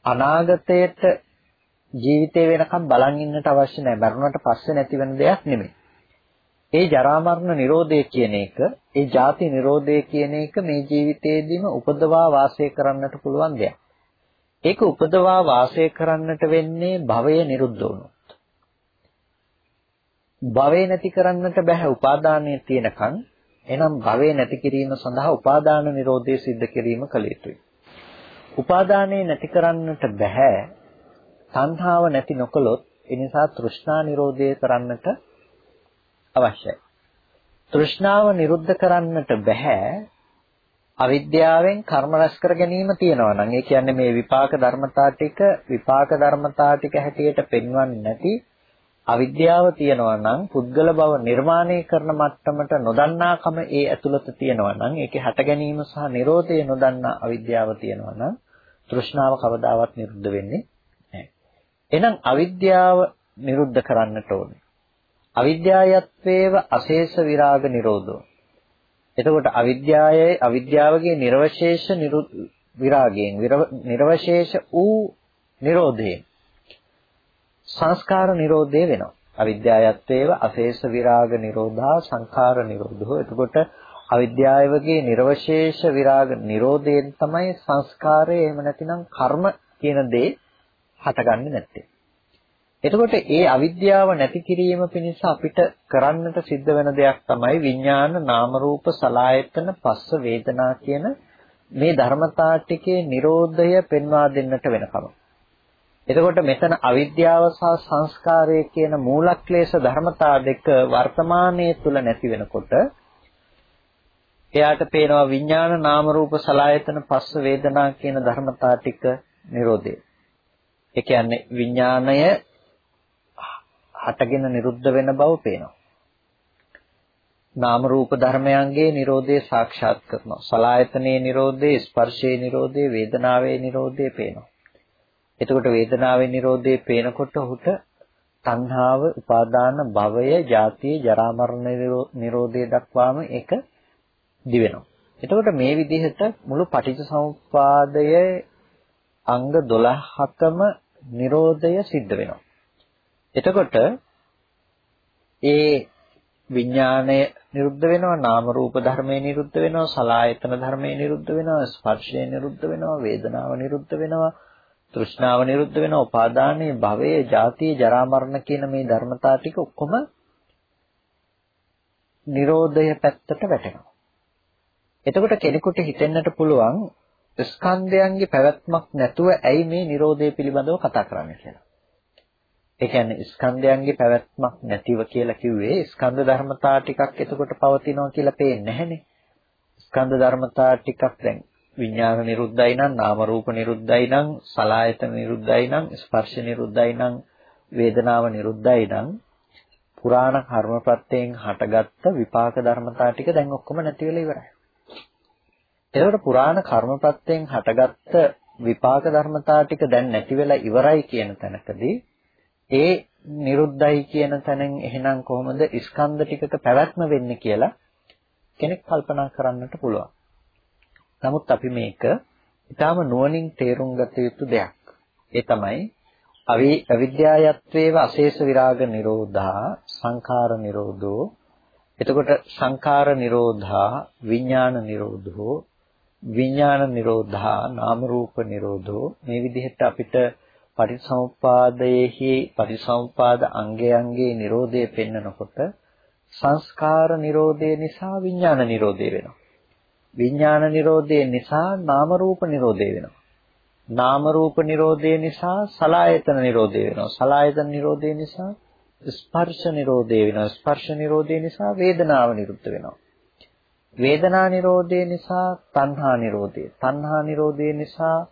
අනාගතයට ජීවිතේ වෙනකම් බලන් ඉන්නට අවශ්‍ය නැහැ. මරුණට පස්සේ නැති වෙන දෙයක් නෙමෙයි. ඒ ජරා මරණ නිරෝධය කියන එක, ඒ ජාති නිරෝධය කියන එක මේ ජීවිතේදීම උපදවා වාසය කරන්නට පුළුවන් දෙයක්. ඒක උපදවා වාසය කරන්නට වෙන්නේ භවය නිරුද්ධ වුණොත්. භවය නැති කරන්නට බෑ උපාදානයේ තියෙනකන් එනම් භවය නැති කිරීම සඳහා උපාදාන නිරෝධය සිද්ධ කිරීම කළ යුතුයි. උපාදානයේ නැති කරන්නට බෑ තණ්හාව නැති නොකළොත් ඒ නිසා තෘෂ්ණා නිරෝධය කරන්නට අවශ්‍යයි. තෘෂ්ණාව නිරුද්ධ කරන්නට බෑ අවිද්‍යාවෙන් කර්ම රැස් කර ගැනීම තියෙනවා නම් ඒ කියන්නේ මේ විපාක ධර්මතා ටික විපාක ධර්මතා ටික හැටියට පෙන්වන්නේ නැති අවිද්‍යාව තියෙනවා නම් පුද්ගල බව නිර්මාණය කරන මට්ටමට නොදන්නාකම ඒ ඇතුළත තියෙනවා නම් ඒකේ හට ගැනීම සහ Nirodha නොදන්නා අවිද්‍යාව තියෙනවා නම් තෘෂ්ණාව කවදාවත් නිරුද්ධ වෙන්නේ නැහැ. එහෙනම් අවිද්‍යාව නිරුද්ධ කරන්නට ඕනේ. අවිද්‍යාවයත්වේව අශේෂ විරාග නිරෝධෝ. එතකොට අවිද්‍යාවයේ අවිද්‍යාවගේ නිර්වශේෂ විරාගයෙන් නිර්වශේෂ වූ නිරෝධයෙන් සංස්කාර නිරෝධය වෙනවා. අවිද්‍යාවත්වේව අශේෂ විරාග නිරෝධා සංඛාර නිරෝධෝ. එතකොට අවිද්‍යාවගේ නිර්වශේෂ විරාග නිරෝධයෙන් තමයි සංස්කාරය එහෙම නැතිනම් කර්ම කියන දේ හටගන්නේ නැත්තේ. එතකොට ඒ අවිද්‍යාව නැති කිරීම පිණිස අපිට කරන්නට සිද්ධ වෙන දෙයක් තමයි විඥාන නාම රූප සලායතන පස්ස වේදනා කියන මේ ධර්මතා ටිකේ Nirodhaය පෙන්වා දෙන්නට වෙනකම. එතකොට මෙතන අවිද්‍යාව සහ සංස්කාරය කියන මූලක්ලේශ ධර්මතා දෙක වර්තමානයේ තුල නැති වෙනකොට එයාට පේනවා විඥාන නාම රූප සලායතන පස්ස වේදනා කියන ධර්මතා ටික Nirodhe. ඒ කියන්නේ විඥාණය හටගෙන නිරුද්ධ වෙන බව පේනවා. නාම රූප ධර්මයන්ගේ Nirodhe සාක්ෂාත් කරනවා. සලායතනයේ Nirodhe, ස්පර්ශයේ Nirodhe, වේදනාවේ Nirodhe පේනවා. එතකොට වේදනාවේ Nirodhe පේනකොට ඔහුට තණ්හාව, උපාදාන, භවය, ජාතිය, ජරා මරණ Nirodhe දක්වාම ඒක දිවෙනවා. එතකොට මේ විදිහට මුළු පටිච්චසමුප්පාදයේ අංග 12කම Nirodhaය සිද්ධ වෙනවා. එතකොට ඒ විඥාණය නිරුද්ධ වෙනවා නාම රූප ධර්මයේ නිරුද්ධ වෙනවා සලායතන ධර්මයේ නිරුද්ධ වෙනවා ස්පර්ශය නිරුද්ධ වෙනවා වේදනාව නිරුද්ධ වෙනවා තෘෂ්ණාව නිරුද්ධ වෙනවා උපාදානයේ භවයේ ජාතිය ජරා මරණ කියන මේ ධර්මතා ටික ඔක්කොම නිරෝධය පැත්තට වැටෙනවා. එතකොට කෙනෙකුට හිතෙන්නට පුළුවන් ස්කන්ධයන්ගේ පැවැත්මක් නැතුව ඇයි මේ නිරෝධය පිළිබඳව කතා කරන්නේ කියලා. ඒ කියන්නේ ස්කන්ධයන්ගේ පැවැත්මක් නැතිව කියලා කිව්වේ ස්කන්ධ ධර්මතා ටිකක් එතකොට පවතිනවා කියලා පේන්නේ නැහනේ. ස්කන්ධ ධර්මතා ටිකක් දැන් විඥාන නිරුද්ධයි නම් නාම රූප නිරුද්ධයි නම් සලායතන නිරුද්ධයි නම් ස්පර්ශ නිරුද්ධයි නම් වේදනාව නිරුද්ධයි නම් පුරාණ කර්මප්‍රත්‍යයෙන් හටගත්ත විපාක ධර්මතා ටික දැන් ඔක්කොම නැති වෙලා ඉවරයි. එතකොට පුරාණ කර්මප්‍රත්‍යයෙන් හටගත්ත විපාක ධර්මතා ටික දැන් නැති වෙලා ඉවරයි කියන තැනකදී ඒ නිරුද්ධයි කියන තැනෙන් එහෙනම් කොහොමද ස්කන්ධ ටිකක පැවැත්ම වෙන්නේ කියලා කෙනෙක් කල්පනා කරන්නට පුළුවන්. නමුත් අපි මේක ඊටාම නුවණින් තේරුම් ගත යුතු දෙයක්. ඒ තමයි අවි අවිද්‍යාවත්වේව අශේෂ විරාග නිරෝධා සංඛාර නිරෝධෝ එතකොට සංඛාර නිරෝධා විඥාන නිරෝධෝ විඥාන නිරෝධා නාම රූප නිරෝධෝ මේ විදිහට අපිට පටිසමුපාදයේහි පටිසමුපාද අංගයන්ගේ Nirodhe පෙන්නකොට සංස්කාර Nirodhe නිසා විඥාන Nirodhe වෙනවා. විඥාන Nirodhe නිසා නාම රූප Nirodhe වෙනවා. නාම රූප Nirodhe නිසා සලායතන Nirodhe වෙනවා. සලායතන Nirodhe නිසා ස්පර්ශ Nirodhe වෙනවා. ස්පර්ශ Nirodhe නිසා වේදනාව නිරුද්ධ වෙනවා. වේදනා නිරෝධය නිසා තණ්හා නිරෝධය. තණ්හා නිරෝධය නිසා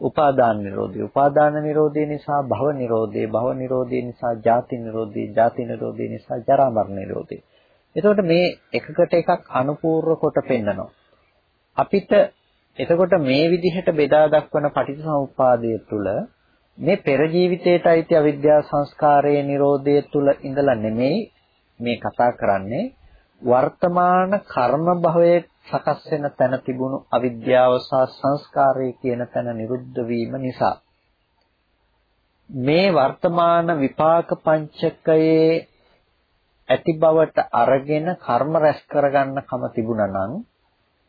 උපාදාන නිරෝධය. උපාදාන නිරෝධය නිසා භව නිරෝධය. භව නිරෝධය නිසා ජාති නිරෝධය. ජාති නිරෝධය නිසා ජරා මරණ නිරෝධය. එතකොට මේ එකකට එකක් අනුපූර්ව කොට පෙන්නනවා. අපිට එතකොට මේ විදිහට බෙදා දක්වන පටිච්චසමුප්පාදය තුළ මේ පෙර ජීවිතයට අයිති අවිද්‍යා සංස්කාරයේ Nirodhe තුල ඉඳලා නෙමෙයි මේ කතා කරන්නේ වර්තමාන කර්ම භවයේ සකස් වෙන තැන තිබුණු අවිද්‍යාව සහ සංස්කාරය කියන තැන නිරුද්ධ වීම නිසා මේ වර්තමාන විපාක පංචකයේ ඇති බවට අරගෙන කර්ම රැස් කරගන්න කම තිබුණා නම්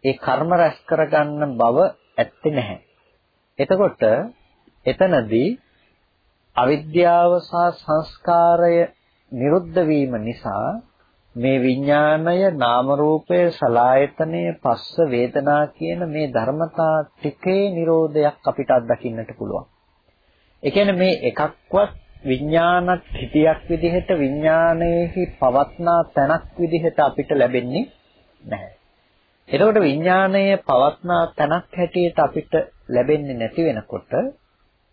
ඒ කර්ම රැස් කරගන්න බව ඇත්තේ නැහැ. එතකොට එතනදී අවිද්‍යාව සහ සංස්කාරය නිරුද්ධ වීම නිසා මේ විඥාණය නාම රූපය සලායතනය පස්ස වේදනා කියන මේ ධර්මතා ටිකේ Nirodhayak අපිට අත්දකින්නට පුළුවන්. ඒ කියන්නේ මේ එකක්වත් විඥානත් හිතියක් විදිහට විඥානයේහි පවත්නා තැනක් විදිහට අපිට ලැබෙන්නේ නැහැ. එතකොට විඥානයේ පවත්නා තැනක් හැටියට අපිට ලැබෙන්නේ නැති වෙනකොට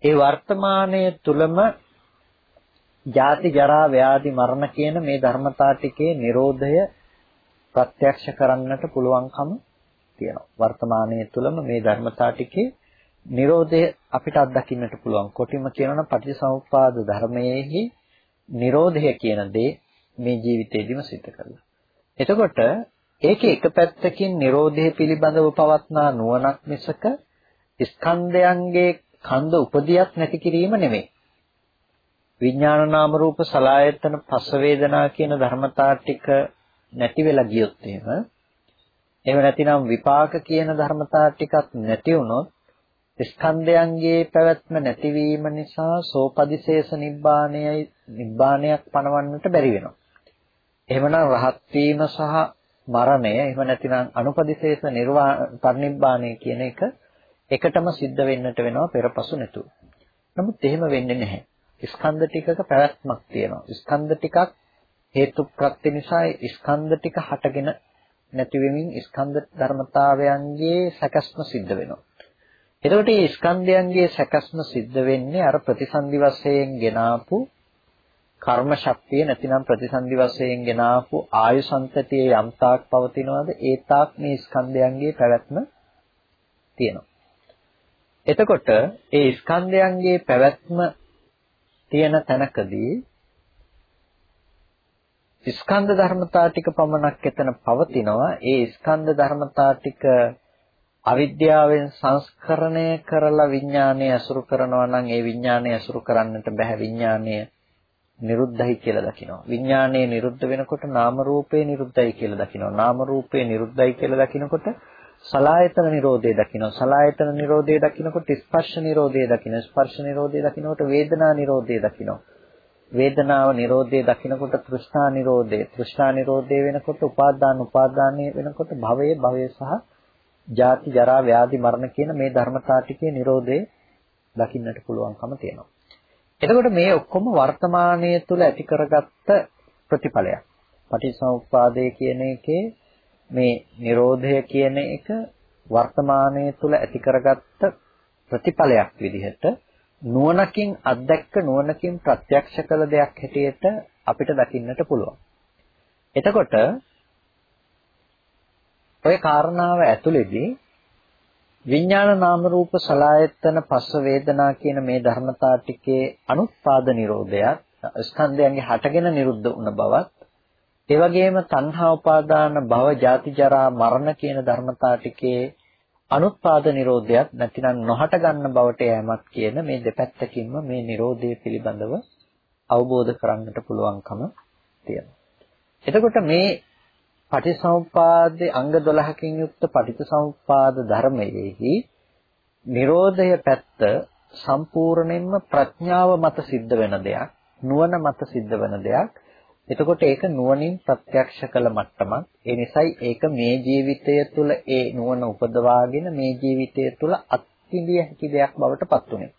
ඒ වර්තමානයේ තුලම ජාති ජරා ව්‍යාධි මරණ කියන මේ ධර්මතා ටිකේ Nirodhaය ප්‍රත්‍යක්ෂ කරන්නට පුළුවන්කම තියෙනවා. වර්තමානයේ තුලම මේ ධර්මතා ටිකේ Nirodhaය අපිට අත්දකින්නට පුළුවන්. කොටිම කියනනම් පටිච්චසමුප්පාද ධර්මයේහි Nirodhaය කියන දේ මේ ජීවිතේදීම සිද්ධ කරලා. එතකොට ඒකේ එක පැත්තකින් Nirodhaය පිළිබඳව පවත්නා නුවණක් මිසක ස්කන්ධයන්ගේ කන්ද උපදියක් නැති කිරීම නෙමෙයි. විඥාන නාම රූප සලායතන පස්ස වේදනා කියන ධර්මතා ටික නැති වෙලා ගියොත් එහෙම එහෙම නැතිනම් විපාක කියන ධර්මතා ටිකක් නැති වුණොත් ස්කන්ධයන්ගේ පැවැත්ම නැතිවීම නිසා සෝපදිශේෂ නිබ්බාණයයි නිබ්බාණයක් පණවන්නට බැරි වෙනවා. එහෙමනම් රහත් වීම සහ මරණය එහෙම නැතිනම් අනුපදිශේෂ නිර්වාණ පරිනිබ්බාණය කියන එක එකටම සිද්ධ වෙන්නට වෙනවා පෙරපසු නැතුව. නමුත් එහෙම වෙන්නේ නැහැ. ස්කන්ධ ටිකක පැවැත්මක් තියෙනවා. ස්කන්ධ ටිකක් හේතු ප්‍රත්‍ය නිසා ස්කන්ධ ටික හටගෙන නැති වෙමින් ස්කන්ධ ධර්මතාවයන්ගේ සැකස්ම සිද්ධ වෙනවා. එතකොට මේ ස්කන්ධයන්ගේ සැකස්ම සිද්ධ වෙන්නේ අර ප්‍රතිසන්දි වශයෙන් ගෙනාපු කර්ම ශක්තිය නැතිනම් ප්‍රතිසන්දි වශයෙන් ගෙනාපු ආයු සංතතියේ යම් තාක් පවතිනවාද ඒ තාක් මේ ස්කන්ධයන්ගේ පැවැත්ම තියෙනවා. එතකොට ඒ ස්කන්ධයන්ගේ පැවැත්ම තියෙන තැනකදී ස්කන්ධ ධර්මතා ටික පමණක් එතන පවතිනවා. ඒ ස්කන්ධ ධර්මතා ටික අවිද්‍යාවෙන් සංස්කරණය කරලා විඥානය අසුරු කරනවා නම් ඒ විඥානය අසුරු කරන්නට බෑ විඥානය නිරුද්ධයි කියලා දකිනවා. විඥානය නිරුද්ධ වෙනකොට නාම රූපේ නිරුද්ධයි කියලා දකිනවා. නාම රූපේ නිරුද්ධයි කියලා දකිනකොට සලායතන නිරෝධය දකින්න සලායතන නිරෝධය දකින්නකොට ස්පර්ශ නිරෝධය දකින්න ස්පර්ශ නිරෝධය දකින්නකොට වේදනා නිරෝධය දකින්න වේදනාව නිරෝධය දකින්නකොට තෘෂ්ණා නිරෝධය. තෘෂ්ණා නිරෝධය වෙනකොට උපාදාන උපාදානය වෙනකොට භවය භවය සහ ජාති ජරා ව්‍යාධි මරණ කියන මේ ධර්මතා ටිකේ නිරෝධය දකින්නට පුළුවන්කම තියෙනවා. එතකොට මේ ඔක්කොම වර්තමානයේ තුල ඇති කරගත්ත ප්‍රතිඵලයක්. පටිච්චසමුප්පාදය කියන එකේ මේ Nirodhaය කියන එක වර්තමානයේ තුල ඇති කරගත්ත ප්‍රතිඵලයක් විදිහට නුවණකින් අත්දැක්ක නුවණකින් ප්‍රත්‍යක්ෂ කළ දෙයක් හැටියට අපිට දකින්නට පුළුවන්. එතකොට ඔය කාරණාව ඇතුළේදී විඥාන නාම රූප සලායතන පස්ස වේදනා කියන මේ ධර්මතා ටිකේ අනුත්පාද නිරෝධයත් ස්කන්ධයන්ගේ හටගෙන නිරුද්ධ වුණ බවත් ඒ වගේම තණ්හා උපාදාන භව ජාති ජරා මරණ කියන ධර්මතා ටිකේ අනුත්පාද නිරෝධයක් නැතිනම් නොහට ගන්න බවට යෑමක් කියන මේ දෙපැත්තකින්ම මේ නිරෝධය පිළිබඳව අවබෝධ කරගන්නට පුළුවන්කම තියෙනවා. එතකොට මේ පටිසමුප්පාදේ අංග 12කින් යුක්ත පටිච්චසමුප්පාද ධර්මයේහි නිරෝධය පැත්ත සම්පූර්ණයෙන්ම ප්‍රඥාව මත සිද්ධ වෙන දෙයක් නුවණ මත සිද්ධ වෙන දෙයක් එතකොට ඒක නුවණින් ප්‍රත්‍යක්ෂ කළ මට්ටමක්. ඒ නිසායි ඒක මේ ජීවිතය තුළ ඒ නුවණ උපදවාගෙන මේ ජීවිතය තුළ අත්විඳිය හැකි දෙයක් බවට පත් උනේ.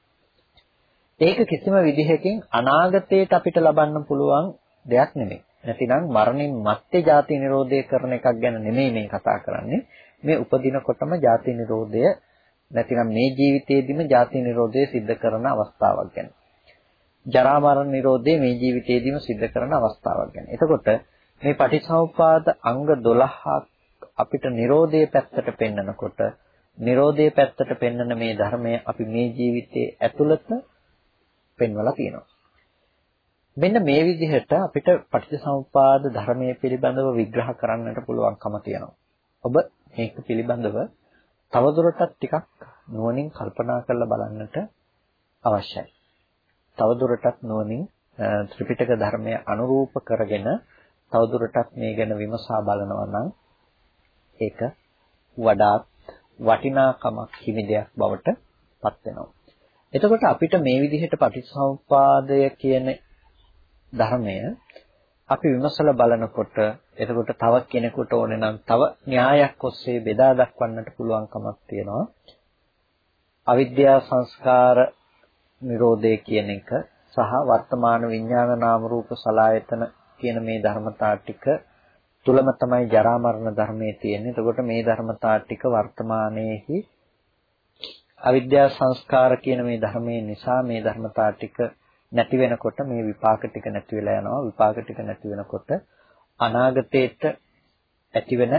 ඒක කිසිම විදිහකින් අනාගතයට අපිට ලබන්න පුළුවන් දෙයක් නෙමෙයි. නැතිනම් මරණින් මත්තේ ජාති නිරෝධය කරන එකක් ගැන නෙමෙයි මේ කතා කරන්නේ. මේ උපදිනකොටම ජාති නිරෝධය නැතිනම් මේ ජීවිතයේදීම ජාති නිරෝධය සිද්ධ කරන අවස්ථාවක් ගැන. ජරා මරණ නිරෝධය මේ ජීවිතේදීම සිද්ධ කරන අවස්ථාවක් ගැන. එතකොට මේ පටිච්චසමුප්පාද අංග 12ක් අපිට නිරෝධයේ පැත්තට පෙන්නකොට නිරෝධයේ පැත්තට පෙන්නන මේ ධර්මය අපි මේ ජීවිතයේ ඇතුළත පෙන්වලා තියෙනවා. මෙන්න මේ විදිහට අපිට පටිච්චසමුප්පාද ධර්මයේ පිළිබඳව විග්‍රහ කරන්නට පුළුවන්කම තියෙනවා. ඔබ මේක පිළිබඳව තවදුරටත් ටිකක් නුවණින් කල්පනා කරලා බලන්නට අවශ්‍යයි. තවදුරටත් නොනින් ත්‍රිපිටක ධර්මය අනුරූප කරගෙන තවදුරටත් මේ ගැන විමසා බලනවා නම් ඒක වඩාත් වටිනාකමක් හිමි දෙයක් බවට පත් වෙනවා. එතකොට අපිට මේ විදිහට පටිච්චසමුප්පාදය කියන ධර්මය අපි විමසලා බලනකොට එතකොට තව කෙනෙකුට ඕනේ නම් තව න්‍යායක් ඔස්සේ බෙදා දක්වන්නට පුළුවන්කමක් තියෙනවා. අවිද්‍යා සංස්කාර නිරෝධය කියන එක සහ වර්තමාන විඥාන නාම රූප සලායතන කියන මේ ධර්මතා ටික තුලම තමයි ජරා මරණ ධර්මයේ තියෙන්නේ. එතකොට මේ ධර්මතා ටික වර්තමානයේහි අවිද්‍යා සංස්කාර කියන මේ ධර්මයේ නිසා මේ ධර්මතා ටික නැති වෙනකොට මේ විපාක ටික නැති වෙලා යනවා. විපාක ටික නැති වෙනකොට අනාගතේට ඇතිවෙන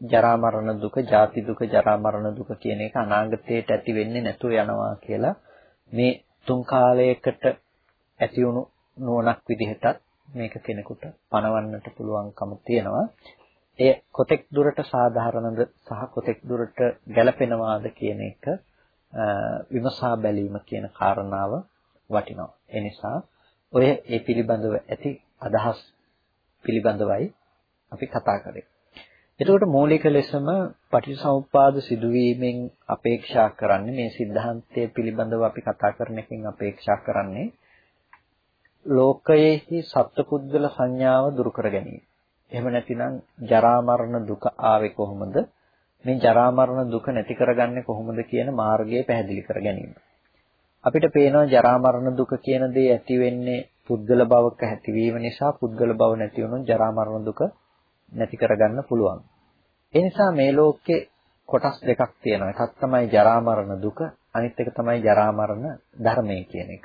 ජරා මරණ දුක, ජාති දුක, ජරා මරණ දුක කියන එක අනාගතේට ඇති වෙන්නේ නැතුව යනවා කියලා මේ තුන් කාලයකට ඇති වුණු නුවණක් විදිහටත් මේක කෙනෙකුට පණවන්නට පුළුවන්කම තියෙනවා. එය කොතෙක් දුරට සාධාරණද සහ කොතෙක් දුරට ගැළපෙනවාද කියන එක විමසා බැලීම කියන කාරණාව වටිනවා. ඒ නිසා ඔය ඒ පිළිබඳව ඇති අදහස් පිළිබඳවයි අපි කතා කරේ. එතකොට මූලික ලෙසම පටිච්චසමුප්පාද සිදුවීමෙන් අපේක්ෂා කරන්නේ මේ સિદ્ધාන්තය පිළිබඳව අපි කතා කරන එකෙන් අපේක්ෂා කරන්නේ ලෝකයේහි සත්පුද්ගල සංඥාව දුරු කර ගැනීම. එහෙම නැතිනම් ජරා මරණ දුක ආවේ කොහොමද? මේ ජරා මරණ දුක නැති කරගන්නේ කොහොමද කියන මාර්ගය පැහැදිලි කර ගැනීම. අපිට පේනවා ජරා මරණ දුක කියන දේ ඇති වෙන්නේ පුද්ගල භවක ඇතිවීම නිසා පුද්ගල භව නැති වුණොත් ජරා මරණ දුක නැති කරගන්න පුළුවන්. ඒ නිසා මේ ලෝකේ කොටස් දෙකක් තියෙනවා. එකක් තමයි ජරා මරණ දුක, අනිත් එක තමයි ජරා මරණ ධර්මය කියන එක.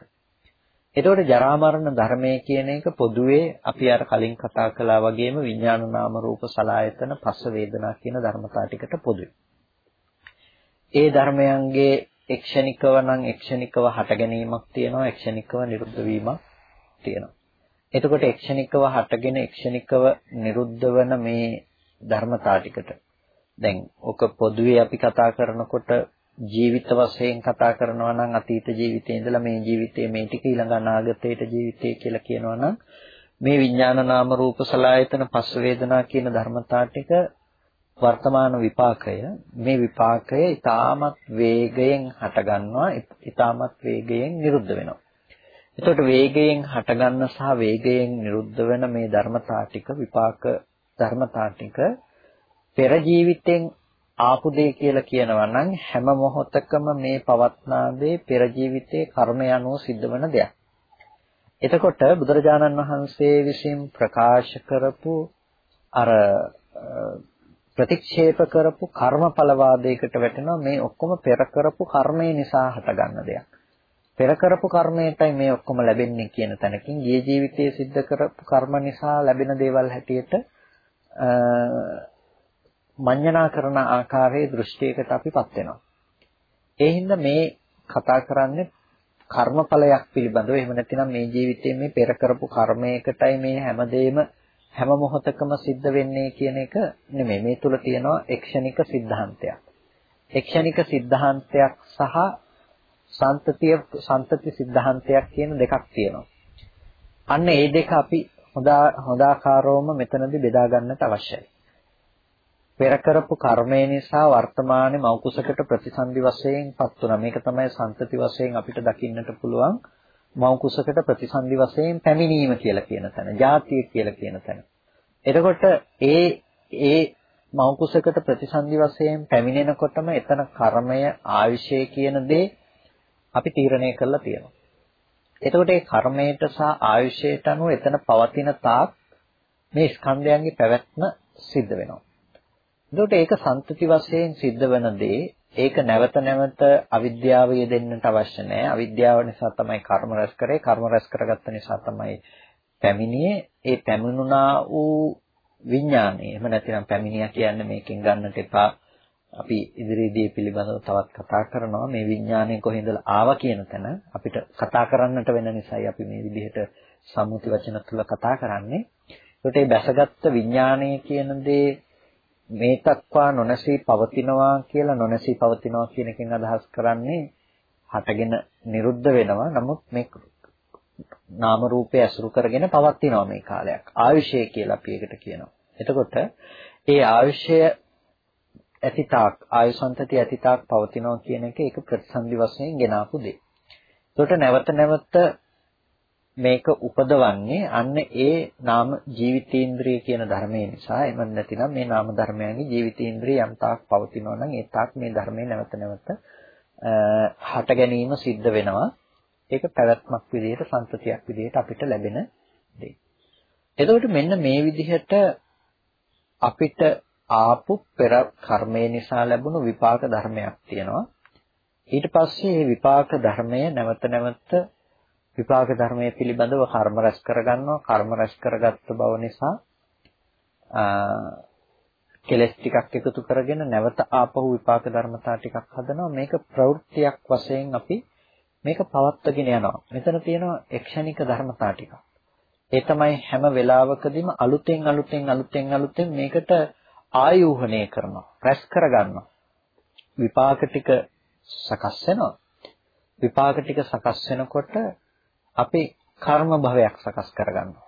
එතකොට ජරා මරණ ධර්මයේ කියන එක පොදුවේ අපි අර කලින් කතා කළා වගේම විඥාන නාම රූප සලායතන පස්ස වේදනා කියන ධර්මතා ටිකට පොදුයි. ඒ ධර්මයන්ගේ එක්ෂණිකව නම් එක්ෂණිකව හට ගැනීමක් තියෙනවා එක්ෂණිකව නිරුද්ධ වීමක් තියෙනවා. එතකොට එක්ෂණිකව හටගෙන එක්ෂණිකව නිරුද්ධ වන මේ ධර්මතා ටිකට. දැන් ඔක පොදුවේ අපි කතා කරනකොට ජීවිත වශයෙන් කතා කරනවා නම් අතීත ජීවිතේ ඉඳලා මේ ජීවිතේ මේ ටික ඊළඟ අනාගතයට ජීවිතේ කියලා කියනවා නම් මේ විඥාන නාම රූප සලායතන පස්ස වේදනා කියන ධර්මතා ටික වර්තමාන විපාකය. මේ විපාකය ඊටමත් වේගයෙන් හටගන්නවා ඊටමත් වේගයෙන් නිරුද්ධ වෙනවා. එතකොට වේගයෙන් හටගන්න සහ වේගයෙන් නිරුද්ධ වෙන මේ ධර්මතා ටික විපාක ධර්මතා ටික පෙර ජීවිතෙන් ආපු දේ කියලා කියනවා නම් හැම මොහොතකම මේ පවත්නා දේ පෙර ජීවිතයේ කර්මය අනුව සිද්ධ වෙන දෙයක්. එතකොට බුදුරජාණන් වහන්සේ විසින් ප්‍රකාශ කරපු අර ප්‍රතික්ෂේප කරපු කර්මඵලවාදයකට වැටෙනවා මේ ඔක්කොම පෙර කරපු කර්මය නිසා හටගන්න දෙයක්. පෙර කරපු කර්මයටයි මේ ඔක්කොම ලැබෙන්නේ කියන තැනකින් ගිය ජීවිතයේ සිද්ධ කරපු කර්ම නිසා ලැබෙන දේවල් හැටියට මඤ්ඤණා කරන ආකාරයේ දෘෂ්ටියකට අපිපත් වෙනවා. ඒ හින්දා මේ කතා කරන්නේ කර්මඵලයක් පිළිබඳව එහෙම නැතිනම් මේ ජීවිතයේ මේ පෙර කරපු කර්මයකටයි මේ හැමදේම හැම මොහොතකම සිද්ධ වෙන්නේ කියන එක නෙමෙයි මේ තුල තියෙනවා එක්ෂණික સિદ્ધාන්තයක්. එක්ෂණික સિદ્ધාන්තයක් සහ සම්තතිය සම්තති સિદ્ધාන්තයක් කියන දෙකක් තියෙනවා. අන්න ඒ දෙක අපි හොඳ හොදාකාරවම මෙතනදී බෙදා ගන්නට අවශ්‍යයි. පෙර කරපු කර්මය නිසා වර්තමානයේ මෞකුසකට ප්‍රතිසන්දි වශයෙන්පත් වුණා. මේක තමයි සන්තති වශයෙන් අපිට දකින්නට පුළුවන් මෞකුසකට ප්‍රතිසන්දි වශයෙන් පැමිණීම කියලා කියන තැන, ජාතිය කියලා කියන තැන. එතකොට ඒ ඒ මෞකුසකට ප්‍රතිසන්දි වශයෙන් පැමිණෙනකොටම එතන කර්මය, ආයුෂය කියන දේ අපි තීරණය කරලා තියෙනවා. එතකොට ඒ කර්මයට සහ ආයුෂයට අනුව එතන පවතින තාක් මේ ස්කන්ධයන්ගේ පැවැත්ම සිද්ධ වෙනවා. එතකොට ඒක සන්තති වශයෙන් සිද්ධ වෙන දේ ඒක නැවත නැවත අවිද්‍යාව යෙදෙන්නට අවශ්‍ය නැහැ. අවිද්‍යාව නිසා තමයි කර්ම රැස් කරේ. කර්ම රැස් කරගත්ත නිසා තමයි පැමිණියේ. ඒ පැමිණුණා වූ විඥානය. එහෙම නැතිනම් පැමිණියා කියන්නේ මේකෙන් ගන්නට එපා. අපි ඉදිරියේදී පිළිබඳව තවත් කතා කරනවා මේ විඥානය කොහෙන්දලා ආවා කියන තැන අපිට කතා කරන්නට වෙන නිසායි අපි මේ විදිහට සම්මුති වචන තුල කතා කරන්නේ. ඒකට මේ බැසගත්තු විඥානය කියන දේ මේතක්වා නොනැසී පවතිනවා කියලා නොනැසී පවතිනවා කියන එකෙන් අදහස් කරන්නේ හටගෙන නිරුද්ධ වෙනවා. නමුත් මේ නාම රූපය අසුරු කරගෙන පවතිනවා මේ කාලයක්. ආයුෂය කියලා අපි ඒකට කියනවා. එතකොට ඒ ආයුෂය ඇතිතාක් ආයුසන්තති ඇතිතාක් පවතිනවා කියන එක ඒක ප්‍රතිසන්දි වශයෙන් ගෙන ආපු දෙයක්. ඒකට නැවත නැවත මේක උපදවන්නේ අන්න ඒ නාම ජීවිතේන්ද්‍රිය කියන ධර්මයේ නිසා එම නැතිනම් මේ නාම ධර්මයන්ගේ ජීවිතේන්ද්‍රිය යම් තාක් පවතිනවා නම් ඒ තාක් මේ ධර්මයේ නැවත නැවත හට ගැනීම සිද්ධ වෙනවා ඒක පැවැත්මක් විදිහට සංතතියක් විදිහට අපිට ලැබෙන දෙයක්. එතකොට මෙන්න මේ විදිහට අපිට ආපු පෙර කර්මය නිසා ලැබුණු විපාක ධර්මයක් තියෙනවා. ඊට පස්සේ මේ විපාක ධර්මය නැවත නැවත විපාක ධර්මයේ පිළිබඳව කර්ම රැස් කරගන්නවා. කර්ම රැස් කරගත්ත බව නිසා කෙලස් ටිකක් එකතු කරගෙන නැවත ආපහු විපාක ධර්මතා ටිකක් හදනවා. මේක ප්‍රවෘත්තියක් වශයෙන් අපි මේක පවත්වාගෙන යනවා. මෙතන තියෙනවා එක්ෂණික ධර්මතා ටිකක්. ඒ තමයි හැම වෙලාවකදීම අලුතෙන් අලුතෙන් අලුතෙන් අලුතෙන් මේකට ආයෝහණය කරනවා රැස් කරගන්නවා විපාක ටික සකස් වෙනවා විපාක ටික සකස් වෙනකොට අපි කර්ම භවයක් සකස් කරගන්නවා.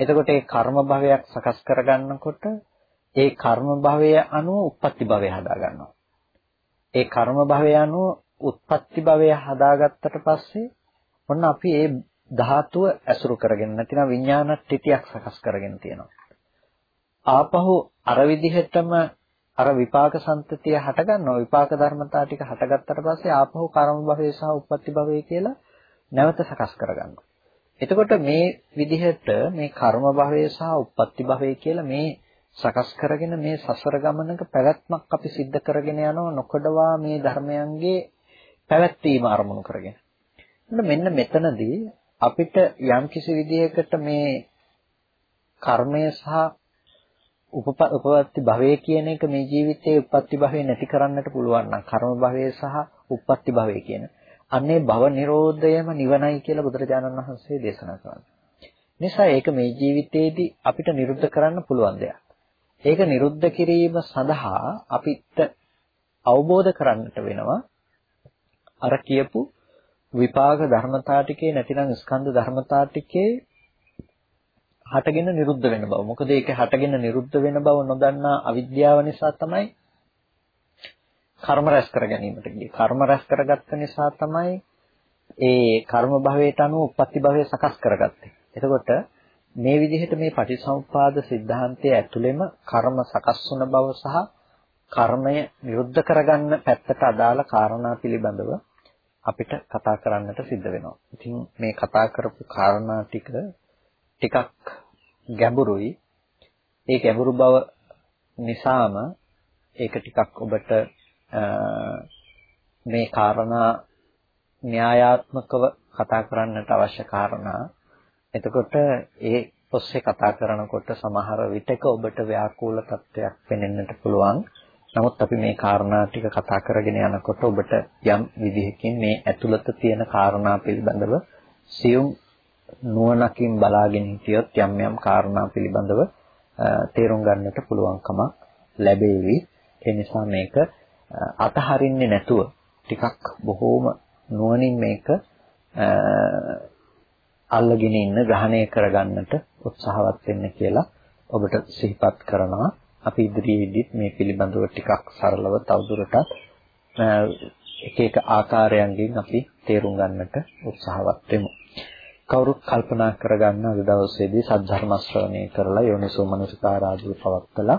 එතකොට ඒ කර්ම භවයක් සකස් කරගන්නකොට ඒ කර්ම භවය අනුව උත්පත්ති භවය හදා ගන්නවා. ඒ කර්ම භවය අනුව උත්පත්ති භවය හදාගත්තට පස්සේ ඔන්න අපි ඒ ධාතුව ඇසුරු කරගෙන නැතිනම් විඥාන ත්‍ිතියක් සකස් කරගෙන තියෙනවා. ආපහු අර විදිහටම අර විපාක සම්තතිය හටගන්නවා විපාක ධර්මතා ටික හටගත්තට පස්සේ ආපහු කර්ම භවය සහ උත්පත්ති භවය කියලා නැවත සකස් කරගන්නවා. එතකොට මේ විදිහට මේ කර්ම භවය සහ උප්පත්ති භවය කියලා මේ සකස් කරගෙන මේ සසර ගමනක පැවැත්මක් අපි සිද්ධ කරගෙන යනවා නොකඩවා මේ ධර්මයන්ගේ පැවැත්වීම අරමුණු කරගෙන. මෙන්න මෙතනදී අපිට යම් කිසි විදිහකට මේ කර්මය සහ උපපත්ති භවය කියන එක මේ ජීවිතයේ උපපත්ති භවය නැති කරන්නට පුළුවන් නම් කර්ම භවය සහ උපපත්ති භවය කියන අන්නේ භව නිරෝධයම නිවනයි කියලා බුදුරජාණන් වහන්සේ දේශනා කරනවා. නිසා ඒක මේ ජීවිතේදී අපිට නිරුද්ධ කරන්න පුළුවන් දෙයක්. ඒක නිරුද්ධ කිරීම සඳහා අපිට අවබෝධ කරන්නට වෙනවා අර කියපු විපාක ධර්මතා ටිකේ නැතිනම් ස්කන්ධ ධර්මතා ටිකේ හටගෙන නිරුද්ධ වෙන බව. මොකද ඒක හටගෙන නිරුද්ධ වෙන බව නොදන්නා අවිද්‍යාව නිසා තමයි කර්ම රැස් කර ගැනීමට ගියේ. කර්ම රැස් කරගත්ත නිසා තමයි ඒ කර්ම භවයට අනුව උප්පත්ති භවය සකස් කරගත්තේ. එතකොට මේ විදිහට මේ පටිසමුපාද સિદ્ધාන්තයේ ඇතුළෙම කර්ම සකස් වන බව සහ කර්මය නිරුද්ධ කරගන්න පැත්තට අදාළ කාරණා පිළිබඳව අපිට කතා කරන්නට සිද්ධ වෙනවා. ඉතින් මේ කතා කරපු කාරණා ටික ටිකක් ගැඹුරුයි. ඒ ගැඹුරු බව නිසාම ඒක ටිකක් ඔබට මේ කාරණා න්‍යායාත්මකව කතා කරන්නට අවශ්‍ය කාරණා. එතකොට ඒ ඔස්සේ කතා කරනකොට සමහර විටක ඔබට ව්‍යාකූල තත්ත්වයක් පෙනෙන්නට පුළුවන්. නමුත් අපි මේ කාරණා ටික කතා කරගෙන යනකොට ඔබට යම් විදිහකින් මේ ඇතුළත තියෙන කාරණා පිළිබඳව සියුම් නුවණකින් බලාගෙන හිටියොත් යම් යම් කාරණා පිළිබඳව තේරුම් ගන්නට පුළුවන්කමක් ලැබෙවි. ඒ නිසා මේක අතහරින්නේ නැතුව ටිකක් බොහෝම නුවණින් මේක අල්ලගෙන ඉන්න ග්‍රහණය කරගන්නට උත්සාහවත් වෙන්න කියලා ඔබට සිහිපත් කරනවා. අපි ඉදිරියේදීත් මේ පිළිබඳව ටිකක් සරලව තවදුරටත් එක එක ආකාරයන්ගෙන් අපි තේරුම් ගන්නට උත්සාහවත් වෙමු. කවුරුත් කල්පනා කරගන්න අද දවසේදී සද්ධර්ම ශ්‍රවණය කරලා යෝනිසෝ මනසිකාරාදී පවත්තලා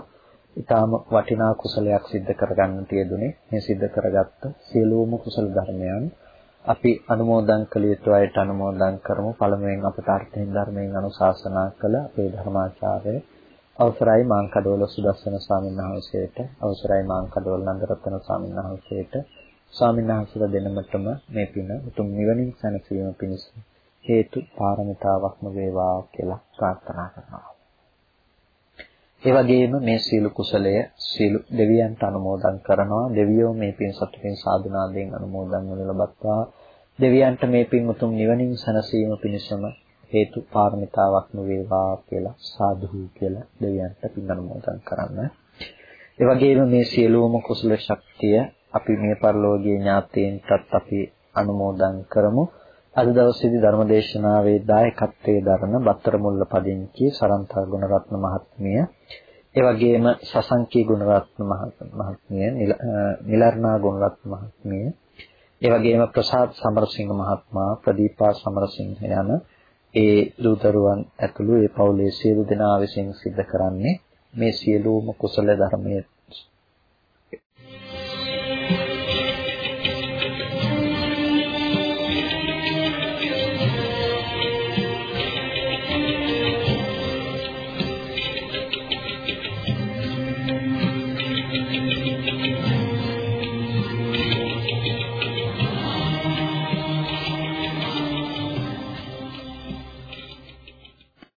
ඊටාම වටිනා කුසලයක් සිද්ධ කරගන්න තියදුනේ. මේ සිද්ධ කරගත්ත සියලුම කුසල ධර්මයන් අපි අනුමෝදන් කළ යුතු අයට අනුමෝදන් කරමු. පළමුවෙන් අපට අර්ථයෙන් ධර්මයෙන් අනුශාසනා කළ අපේ ධර්මාචාර්ය අවසරයි මාංකඩවල සුදස්සන ස්වාමීන් වහන්සේට අවසරයි මාංකඩවල නන්දරත්න ස්වාමීන් වහන්සේට. ස්වාමීන් වහන්සේලා දෙනමතම මේ පින උතුම් නිවනින් සැනසීම පිණිස හේතු පාරමිතාවක්ම වේවා කියලා ප්‍රාර්ථනා කරනවා ඒ වගේම මේ සීල කුසලය සීල දෙවියන්ට අනුමෝදන් කරනවා දෙවියෝ මේ පින් සතුටින් සාධනාවෙන් අනුමෝදන් වනු ලබත්වා දෙවියන්ට මේ පින් උතුම් නිවනින් සැනසීම පිණිසම හේතු පාරමිතාවක් වේවා කියලා සාදු කියලා දෙවියන්ට පින් අනුමෝදන් කරන්න. ඒ වගේම මේ සියලුම කුසල ශක්තිය අපි මේ පරිලෝකීය ඥාතීන්ටත් අපි අනුමෝදන් කරමු. අද දවසේදී ධර්මදේශනාවේ දායකත්වයේ දරන බත්තර මුල්ල පදිංචි සරන්තා ගුණරත්න මහත්මිය ඒ වගේම සසංකී ගුණරත්න මහත්මිය නිලර්ණා ගුණරත්න මහත්මිය ඒ වගේම ප්‍රසාද් සමරසිංහ මහත්මයා ප්‍රදීපා සමරසිංහ යන ඒ දූතරුවන් ඇතුළු ඒ පවුලේ සියලු දෙනා විසින් සිද්ධ කරන්නේ මේ සියලුම කුසල ධර්මයේ